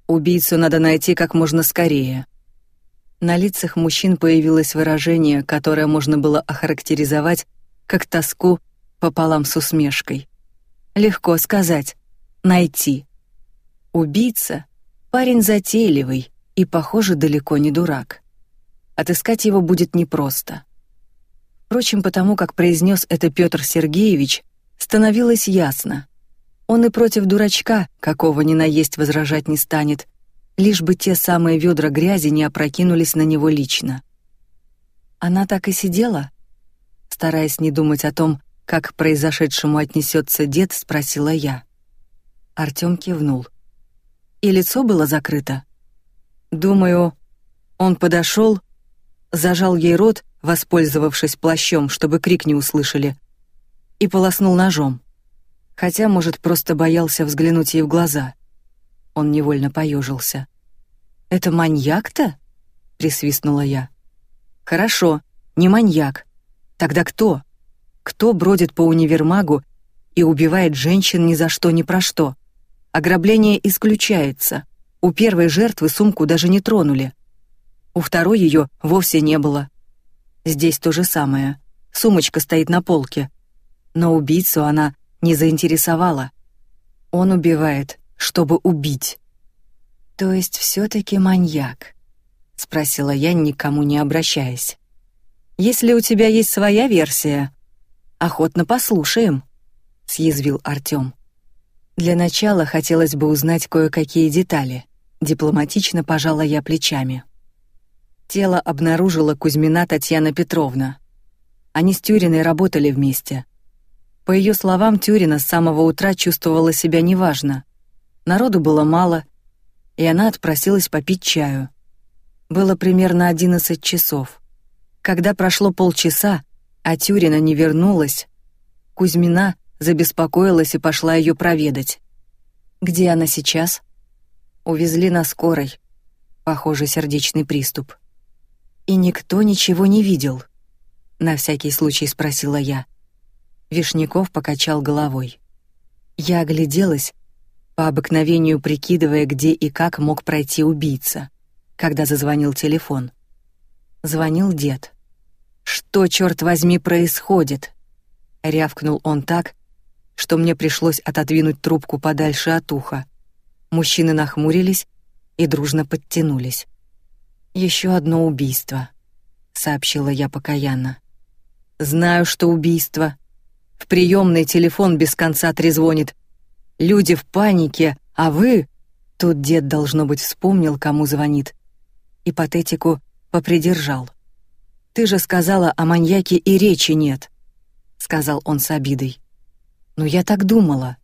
Убийцу надо найти как можно скорее. На лицах мужчин появилось выражение, которое можно было охарактеризовать как тоску пополам с усмешкой. Легко сказать «найти». Убийца — парень затейливый и, похоже, далеко не дурак. Отыскать его будет непросто. Впрочем, потому как произнес это Петр Сергеевич, становилось ясно. Он и против дурачка, какого ни на есть возражать не станет, лишь бы те самые ведра грязи не опрокинулись на него лично. Она так и сидела, стараясь не думать о том, как к произошедшему отнесется дед, спросила я. Артём кивнул и лицо было закрыто. Думаю, он подошел, зажал ей рот, воспользовавшись плащом, чтобы крик не услышали, и полоснул ножом. Хотя, может, просто боялся взглянуть ей в глаза. Он невольно поежился. «Это маньяк-то?» — присвистнула я. «Хорошо, не маньяк. Тогда кто? Кто бродит по универмагу и убивает женщин ни за что ни про что?» Ограбление исключается. У первой жертвы сумку даже не тронули. У второй ее вовсе не было. Здесь то же самое. Сумочка стоит на полке. Но убийцу она не заинтересовала. Он убивает, чтобы убить. То есть все таки маньяк, спросила я, никому не обращаясь. Если у тебя есть своя версия, охотно послушаем, съязвил Артём. Для начала хотелось бы узнать кое-какие детали. Дипломатично пожала я плечами. Тело обнаружила Кузьмина Татьяна Петровна. Они с Тюриной работали вместе. По ее словам, Тюрина с самого утра чувствовала себя неважно. Народу было мало, и она отпросилась попить чаю. Было примерно одиннадцать часов. Когда прошло полчаса, а Тюрина не вернулась, Кузьмина забеспокоилась и пошла ее проведать. Где она сейчас? Увезли на скорой. Похоже, сердечный приступ. И никто ничего не видел. На всякий случай спросила я. Вишняков покачал головой. Я огляделась, по обыкновению прикидывая, где и как мог пройти убийца, когда зазвонил телефон. Звонил дед. Что черт возьми происходит? Рявкнул он так, что мне пришлось отодвинуть трубку подальше от уха. Мужчины нахмурились и дружно подтянулись. Еще одно убийство, сообщила я покаянно. Знаю, что убийство. В приемный телефон без конца трезвонит. Люди в панике, а вы... Тут дед должно быть вспомнил, кому звонит. И патетику попридержал. Ты же сказала о маньяке и речи нет, сказал он с обидой. Но я так думала.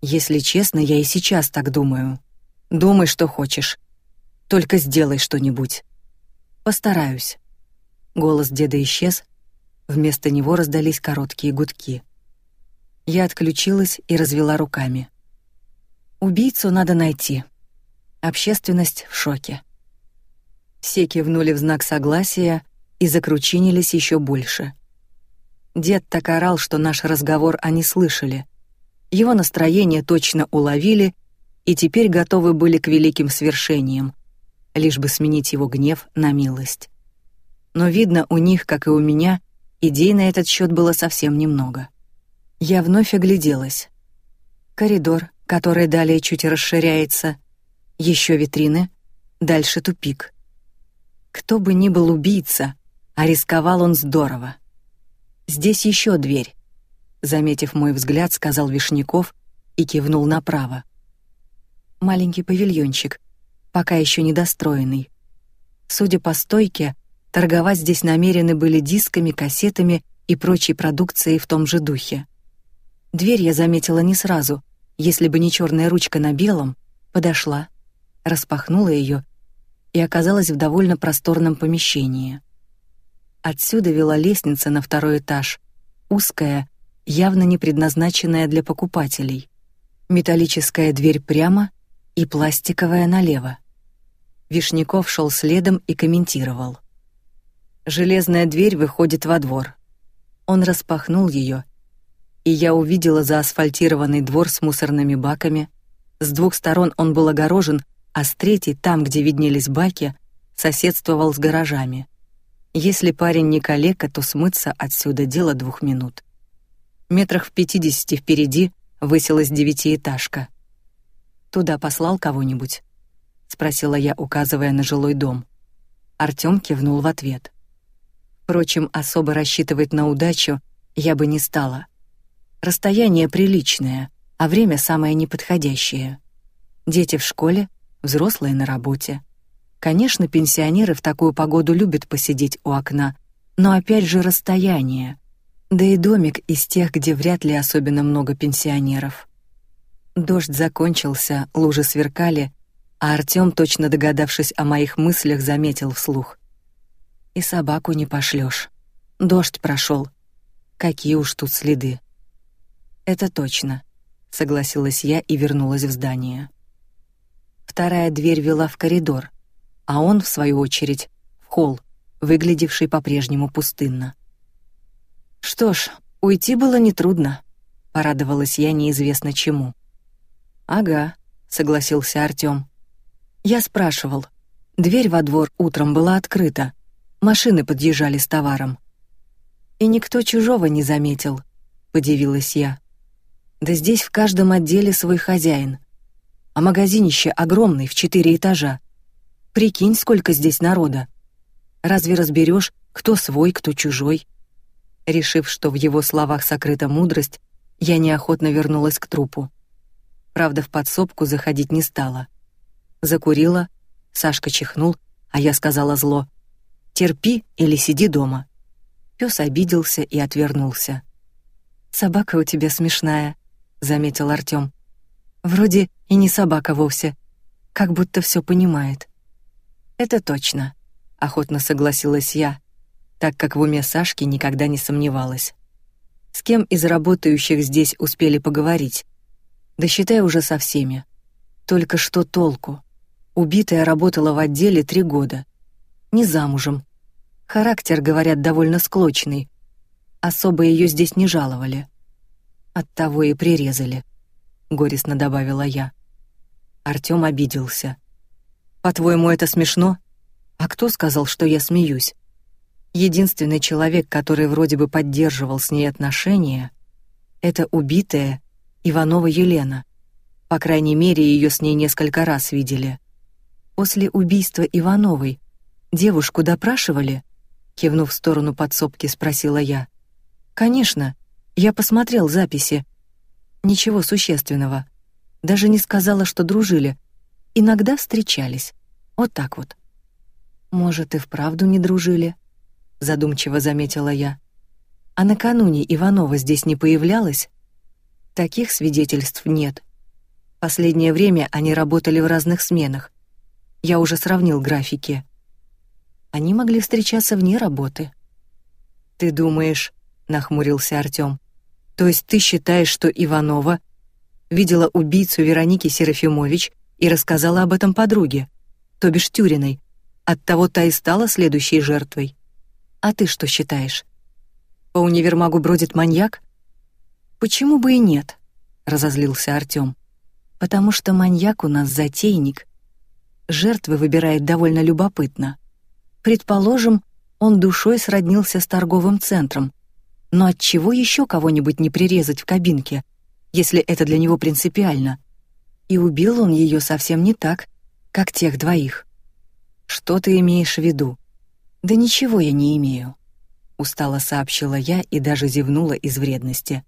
Если честно, я и сейчас так думаю. Думай, что хочешь. Только сделай что-нибудь. Постараюсь. Голос деда исчез, вместо него раздались короткие гудки. Я отключилась и развела руками. Убийцу надо найти. Общественность в шоке. Все кивнули в знак согласия и закручинились еще больше. Дед так орал, что наш разговор они слышали. Его настроение точно уловили и теперь готовы были к великим свершениям, лишь бы сменить его гнев на милость. Но видно, у них, как и у меня, идей на этот счет было совсем немного. Я вновь огляделась. Коридор, который далее чуть расширяется, еще витрины, дальше тупик. Кто бы ни был убийца, а рисковал он здорово. Здесь еще дверь. Заметив мой взгляд, сказал Вишняков и кивнул направо. Маленький павильончик, пока еще недостроенный. Судя по стойке, торговать здесь намерены были дисками, кассетами и прочей продукцией в том же духе. Дверь я заметила не сразу. Если бы не черная ручка на белом, подошла, распахнула ее и оказалась в довольно просторном помещении. Отсюда вела лестница на второй этаж, узкая, явно не предназначенная для покупателей. Металлическая дверь прямо и пластиковая налево. Вишняков шел следом и комментировал. Железная дверь выходит во двор. Он распахнул ее, и я увидела заасфальтированный двор с мусорными баками. С двух сторон он был огорожен, а с третьей, там, где виднелись баки, соседствовал с гаражами. Если парень не калека, то смыться отсюда дело двух минут. Метрах в пятидесяти впереди высилась девятиэтажка. Туда послал кого-нибудь? спросила я, указывая на жилой дом. Артём кивнул в ответ. Впрочем, особо рассчитывать на удачу я бы не стала. Расстояние приличное, а время самое неподходящее. Дети в школе, взрослые на работе. Конечно, пенсионеры в такую погоду любят посидеть у окна, но опять же расстояние. Да и домик из тех, где вряд ли особенно много пенсионеров. Дождь закончился, лужи сверкали, а Артём, точно догадавшись о моих мыслях, заметил вслух: "И собаку не пошлёшь. Дождь прошёл. Какие уж тут следы". "Это точно", согласилась я и вернулась в здание. Вторая дверь вела в коридор а он, в свою очередь, в холл, выглядевший по-прежнему пустынно. Что ж, уйти было нетрудно, порадовалась я неизвестно чему. Ага, согласился Артём. Я спрашивал. Дверь во двор утром была открыта. Машины подъезжали с товаром. И никто чужого не заметил, подивилась я. Да здесь в каждом отделе свой хозяин. А магазинище огромный, в четыре этажа. Прикинь, сколько здесь народа. Разве разберешь, кто свой, кто чужой? Решив, что в его словах сокрыта мудрость, я неохотно вернулась к трупу. Правда, в подсобку заходить не стала. Закурила, Сашка чихнул, а я сказала зло: "Терпи или сиди дома". Пёс обиделся и отвернулся. Собака у тебя смешная, заметил Артём. Вроде и не собака вовсе, как будто все понимает. Это точно, охотно согласилась я, так как в уме Сашки никогда не сомневалась. С кем из работающих здесь успели поговорить? Да считай уже со всеми. Только что толку? Убитая работала в отделе три года. Не замужем. Характер, говорят, довольно склочный. Особо ее здесь не жаловали. Оттого и прирезали. Горестно добавила я. Артём обиделся. По-твоему, это смешно? А кто сказал, что я смеюсь? Единственный человек, который вроде бы поддерживал с ней отношения, это убитая Иванова Елена. По крайней мере, ее с ней несколько раз видели. После убийства Ивановой девушку допрашивали? Кивнув в сторону подсобки, спросила я. Конечно, я посмотрел записи. Ничего существенного. Даже не сказала, что дружили, Иногда встречались. Вот так вот. Может, и вправду не дружили, задумчиво заметила я. А накануне Иванова здесь не появлялась? Таких свидетельств нет. Последнее время они работали в разных сменах. Я уже сравнил графики. Они могли встречаться вне работы. Ты думаешь, нахмурился Артём. То есть ты считаешь, что Иванова видела убийцу Вероники Серафимович и рассказала об этом подруге, то бишь Тюриной. Оттого та и стала следующей жертвой. А ты что считаешь? По универмагу бродит маньяк? Почему бы и нет? разозлился Артём. потому что маньяк у нас затейник. Жертвы выбирает довольно любопытно. Предположим, он душой сроднился с торговым центром. Но от чего еще кого-нибудь не прирезать в кабинке, если это для него принципиально? И убил он ее совсем не так, как тех двоих. Что ты имеешь в виду? Да ничего я не имею, устало сообщила я и даже зевнула из вредности,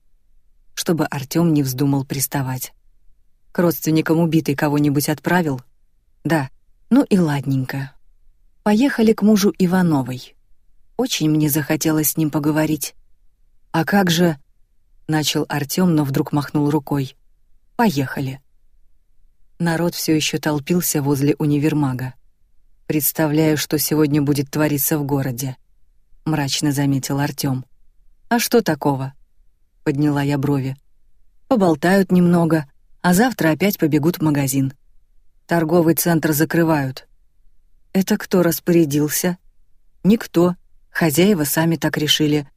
чтобы Артём не вздумал приставать. К родственникам убитый кого-нибудь отправил? Да. Ну и ладненько. Поехали к мужу Ивановой. Очень мне захотелось с ним поговорить. А как же, начал Артём, но вдруг махнул рукой. Поехали. Народ все еще толпился возле универмага. Представляю, что сегодня будет твориться в городе, мрачно заметил Артём. А что такого? подняла я брови. Поболтают немного, а завтра опять побегут в магазин. Торговый центр закрывают. Это кто распорядился? Никто. Хозяева сами так решили.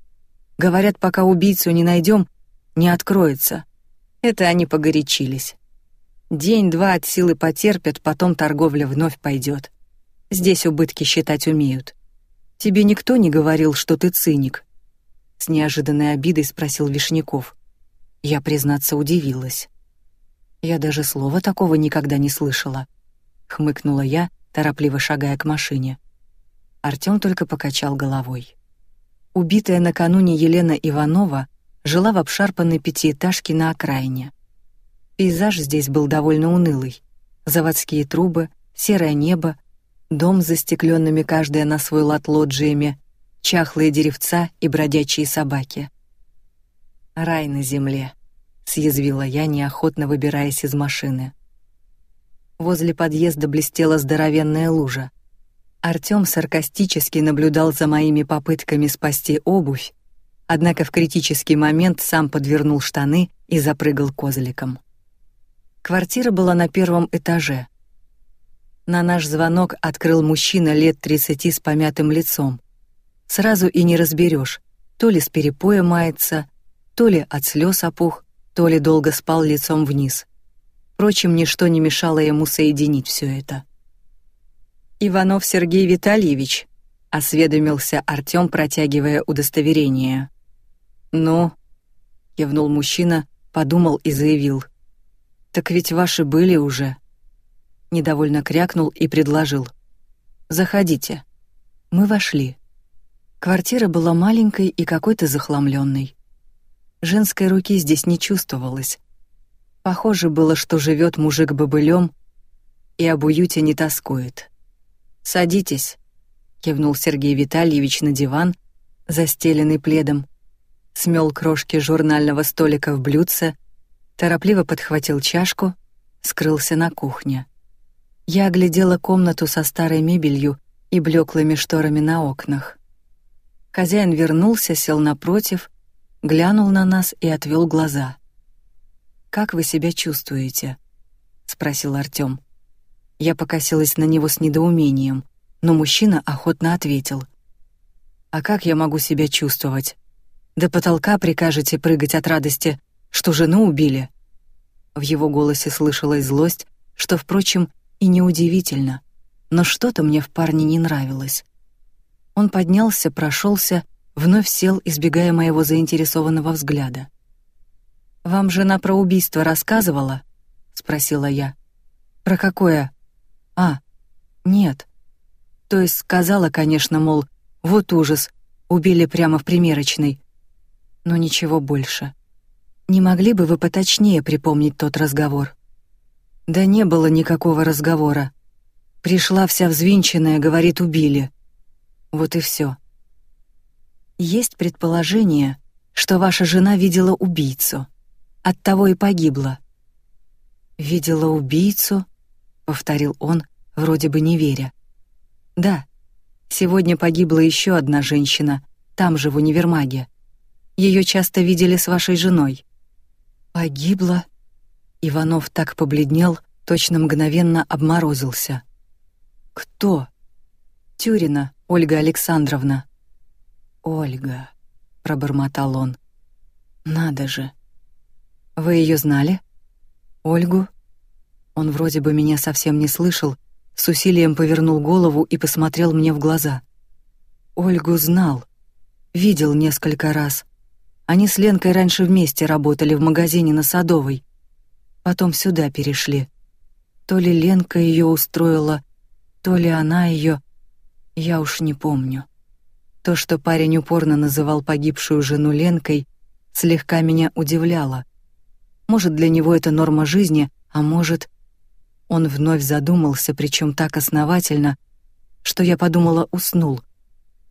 Говорят, пока убийцу не найдем, не откроется. Это они погорячились. День-два от силы потерпят, потом торговля вновь пойдет. Здесь убытки считать умеют. Тебе никто не говорил, что ты циник? С неожиданной обидой спросил Вишняков. Я, признаться, удивилась. Я даже слова такого никогда не слышала. Хмыкнула я, торопливо шагая к машине. Артём только покачал головой. Убитая накануне Елена Иванова жила в обшарпанной пятиэтажке на окраине. Пейзаж здесь был довольно унылый. Заводские трубы, серое небо, Дом с застекленными каждая на свой лад лоджиями, чахлые деревца и бродячие собаки. Рай на земле, съязвила я, неохотно выбираясь из машины. Возле подъезда блестела здоровенная лужа. Артём саркастически наблюдал за моими попытками спасти обувь, однако в критический момент сам подвернул штаны и запрыгал козликом. Квартира была на первом этаже — на наш звонок открыл мужчина лет тридцати с помятым лицом. Сразу и не разберешь, то ли с перепоя мается, то ли от слез опух, то ли долго спал лицом вниз. Впрочем, ничто не мешало ему соединить все это. Иванов Сергей Витальевич, осведомился Артём, протягивая удостоверение. Ну, кивнул мужчина, подумал и заявил: "Так ведь ваши были уже" недовольно крякнул и предложил: "Заходите". Мы вошли. Квартира была маленькой и какой-то захламленной. Женской руки здесь не чувствовалось. Похоже было, что живет мужик бобылем и об уюте не тоскует. Садитесь, кивнул Сергей Витальевич на диван, застеленный пледом, смел крошки журнального столика в блюдце, торопливо подхватил чашку, скрылся на кухне. Я оглядела комнату со старой мебелью и блеклыми шторами на окнах. Хозяин вернулся, сел напротив, глянул на нас и отвел глаза. Как вы себя чувствуете? спросил Артём. Я покосилась на него с недоумением, но мужчина охотно ответил: А как я могу себя чувствовать? До потолка прикажете прыгать от радости, что жену убили? В его голосе слышалась злость, что, впрочем, и неудивительно, но что-то мне в парне не нравилось. Он поднялся, прошелся, вновь сел, избегая моего заинтересованного взгляда. Вам жена про убийство рассказывала? спросила я. Про какое? А, нет. То есть сказала, конечно, мол, вот ужас, убили прямо в примерочной. Но ничего больше. Не могли бы вы поточнее припомнить тот разговор? Да не было никакого разговора. Пришла вся взвинченная, говорит, убили. Вот и все. Есть предположение, что ваша жена видела убийцу. Оттого и погибла. Видела убийцу, повторил он, вроде бы не веря. Да. Сегодня погибла еще одна женщина, там же в универмаге. Ее часто видели с вашей женой. Погибла? Иванов так побледнел, точно мгновенно обморозился. Кто? Тюрина Ольга Александровна. Ольга, пробормотал он. Надо же. Вы ее знали? Ольгу? Он вроде бы меня совсем не слышал, с усилием повернул голову и посмотрел мне в глаза. Ольгу знал, видел несколько раз. Они с Ленкой раньше вместе работали в магазине на Садовой. Потом сюда перешли. То ли Ленка ее устроила, то ли она ее, я уж не помню. То, что парень упорно называл погибшую жену Ленкой, слегка меня удивляло. Может, для него это норма жизни, а может, он вновь задумался, причем так основательно, что я подумала, уснул.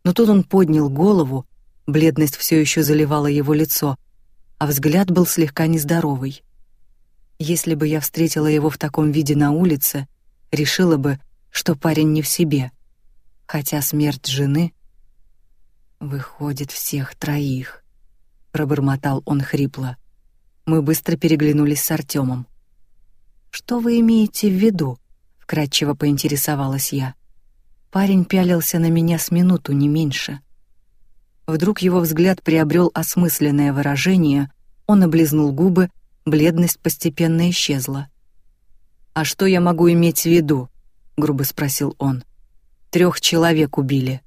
Но тут он поднял голову, бледность все еще заливала его лицо, а взгляд был слегка нездоровый. Если бы я встретила его в таком виде на улице, решила бы, что парень не в себе. Хотя смерть жены выходит всех троих, пробормотал он хрипло. Мы быстро переглянулись с Артемом. Что вы имеете в виду? вкратчиво поинтересовалась я. Парень пялился на меня с минуту не меньше. Вдруг его взгляд приобрел осмысленное выражение, он облизнул губы, бледность постепенно исчезла. А что я могу иметь в виду? грубо спросил он. Трех человек убили.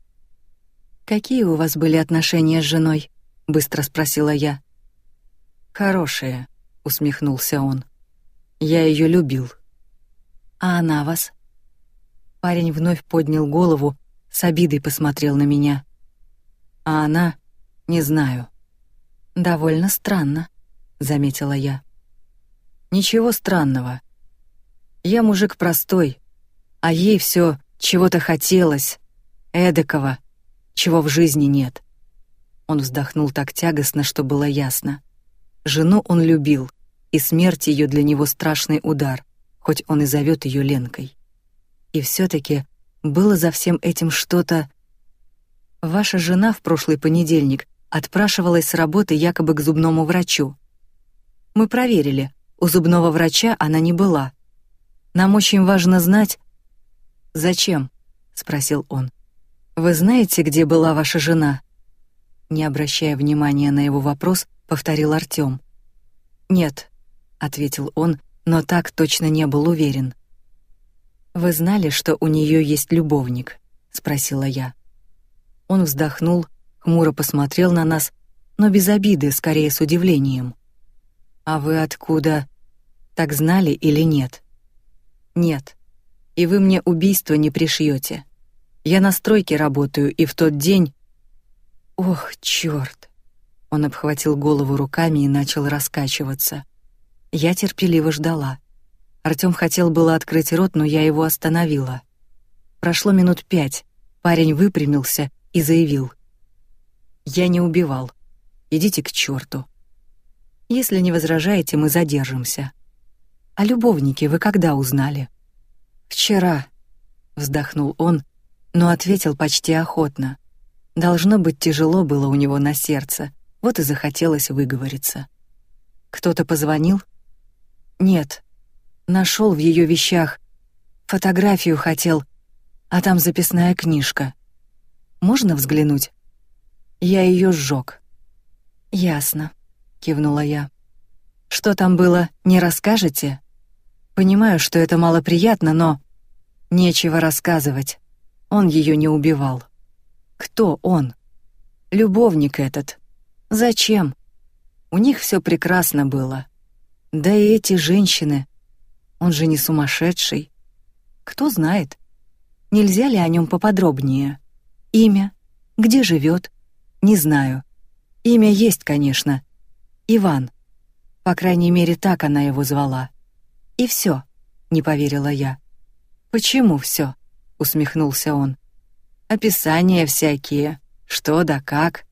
Какие у вас были отношения с женой? быстро спросила я. Хорошие, усмехнулся он. Я ее любил. А она вас? Парень вновь поднял голову, с обидой посмотрел на меня. А она, не знаю. Довольно странно, заметила я. Ничего странного. Я мужик простой, а ей все чего-то хотелось, эдакого, чего в жизни нет. Он вздохнул так тягостно, что было ясно. Жену он любил, и смерть ее для него страшный удар, хоть он и зовет ее Ленкой. И все-таки было за всем этим что-то. Ваша жена в прошлый понедельник отпрашивалась с работы якобы к зубному врачу. Мы проверили, у зубного врача она не была. Нам очень важно знать, «Зачем?» — спросил он. «Вы знаете, где была ваша жена?» Не обращая внимания на его вопрос, повторил Артём. «Нет», — ответил он, но так точно не был уверен. «Вы знали, что у нее есть любовник?» — спросила я. Он вздохнул, хмуро посмотрел на нас, но без обиды, скорее с удивлением. «А вы откуда? Так знали или нет?» «Нет», и вы мне убийство не пришьете. Я на стройке работаю, и в тот день... Ох, черт! Он обхватил голову руками и начал раскачиваться. Я терпеливо ждала. Артём хотел было открыть рот, но я его остановила. Прошло минут пять. Парень выпрямился и заявил: "Я не убивал. Идите к черту. Если не возражаете, мы задержимся. А любовники вы когда узнали?" Вчера, вздохнул он, но ответил почти охотно. Должно быть тяжело было у него на сердце, вот и захотелось выговориться. Кто-то позвонил? Нет. Нашел в ее вещах. Фотографию хотел, а там записная книжка. Можно взглянуть? Я ее сжег. Ясно, кивнула я. Что там было, не расскажете? Понимаю, что это малоприятно, но нечего рассказывать. Он ее не убивал. Кто он? Любовник этот. Зачем? У них все прекрасно было. Да и эти женщины. Он же не сумасшедший. Кто знает? Нельзя ли о нем поподробнее? Имя? Где живет? Не знаю. Имя есть, конечно. Иван. По крайней мере, так она его звала. И все, не поверила я. Почему все? усмехнулся он. Описания всякие, что да как.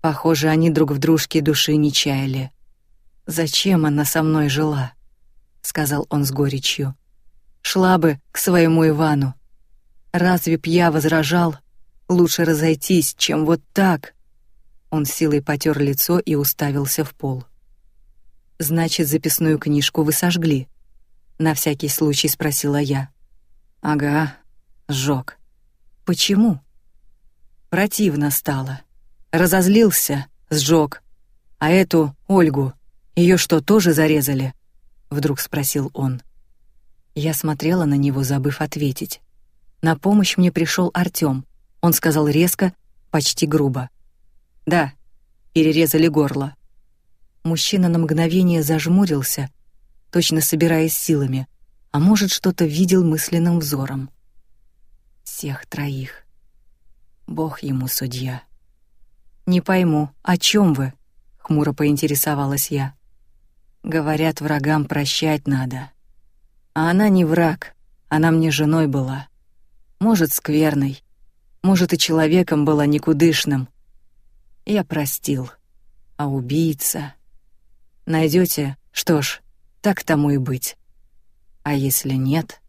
Похоже, они друг в дружке души не чаяли. Зачем она со мной жила? сказал он с горечью. Шла бы к своему Ивану. Разве б я возражал? Лучше разойтись, чем вот так. Он силой потер лицо и уставился в пол. Значит, записную книжку вы сожгли? на всякий случай спросила я. Ага, сжег. Почему? Противно стало. Разозлился, сжег. А эту Ольгу, ее что тоже зарезали? Вдруг спросил он. Я смотрела на него, забыв ответить. На помощь мне пришел Артём. Он сказал резко, почти грубо. «Да, перерезали горло». Мужчина на мгновение зажмурился, точно собираясь силами, а может, что-то видел мысленным взором. Всех троих. Бог ему судья. «Не пойму, о чем вы?» — хмуро поинтересовалась я. «Говорят, врагам прощать надо. А она не враг, она мне женой была. Может, скверной, может, и человеком была никудышным. Я простил. А убийца... Найдете, что ж, так тому и быть. А если нет...»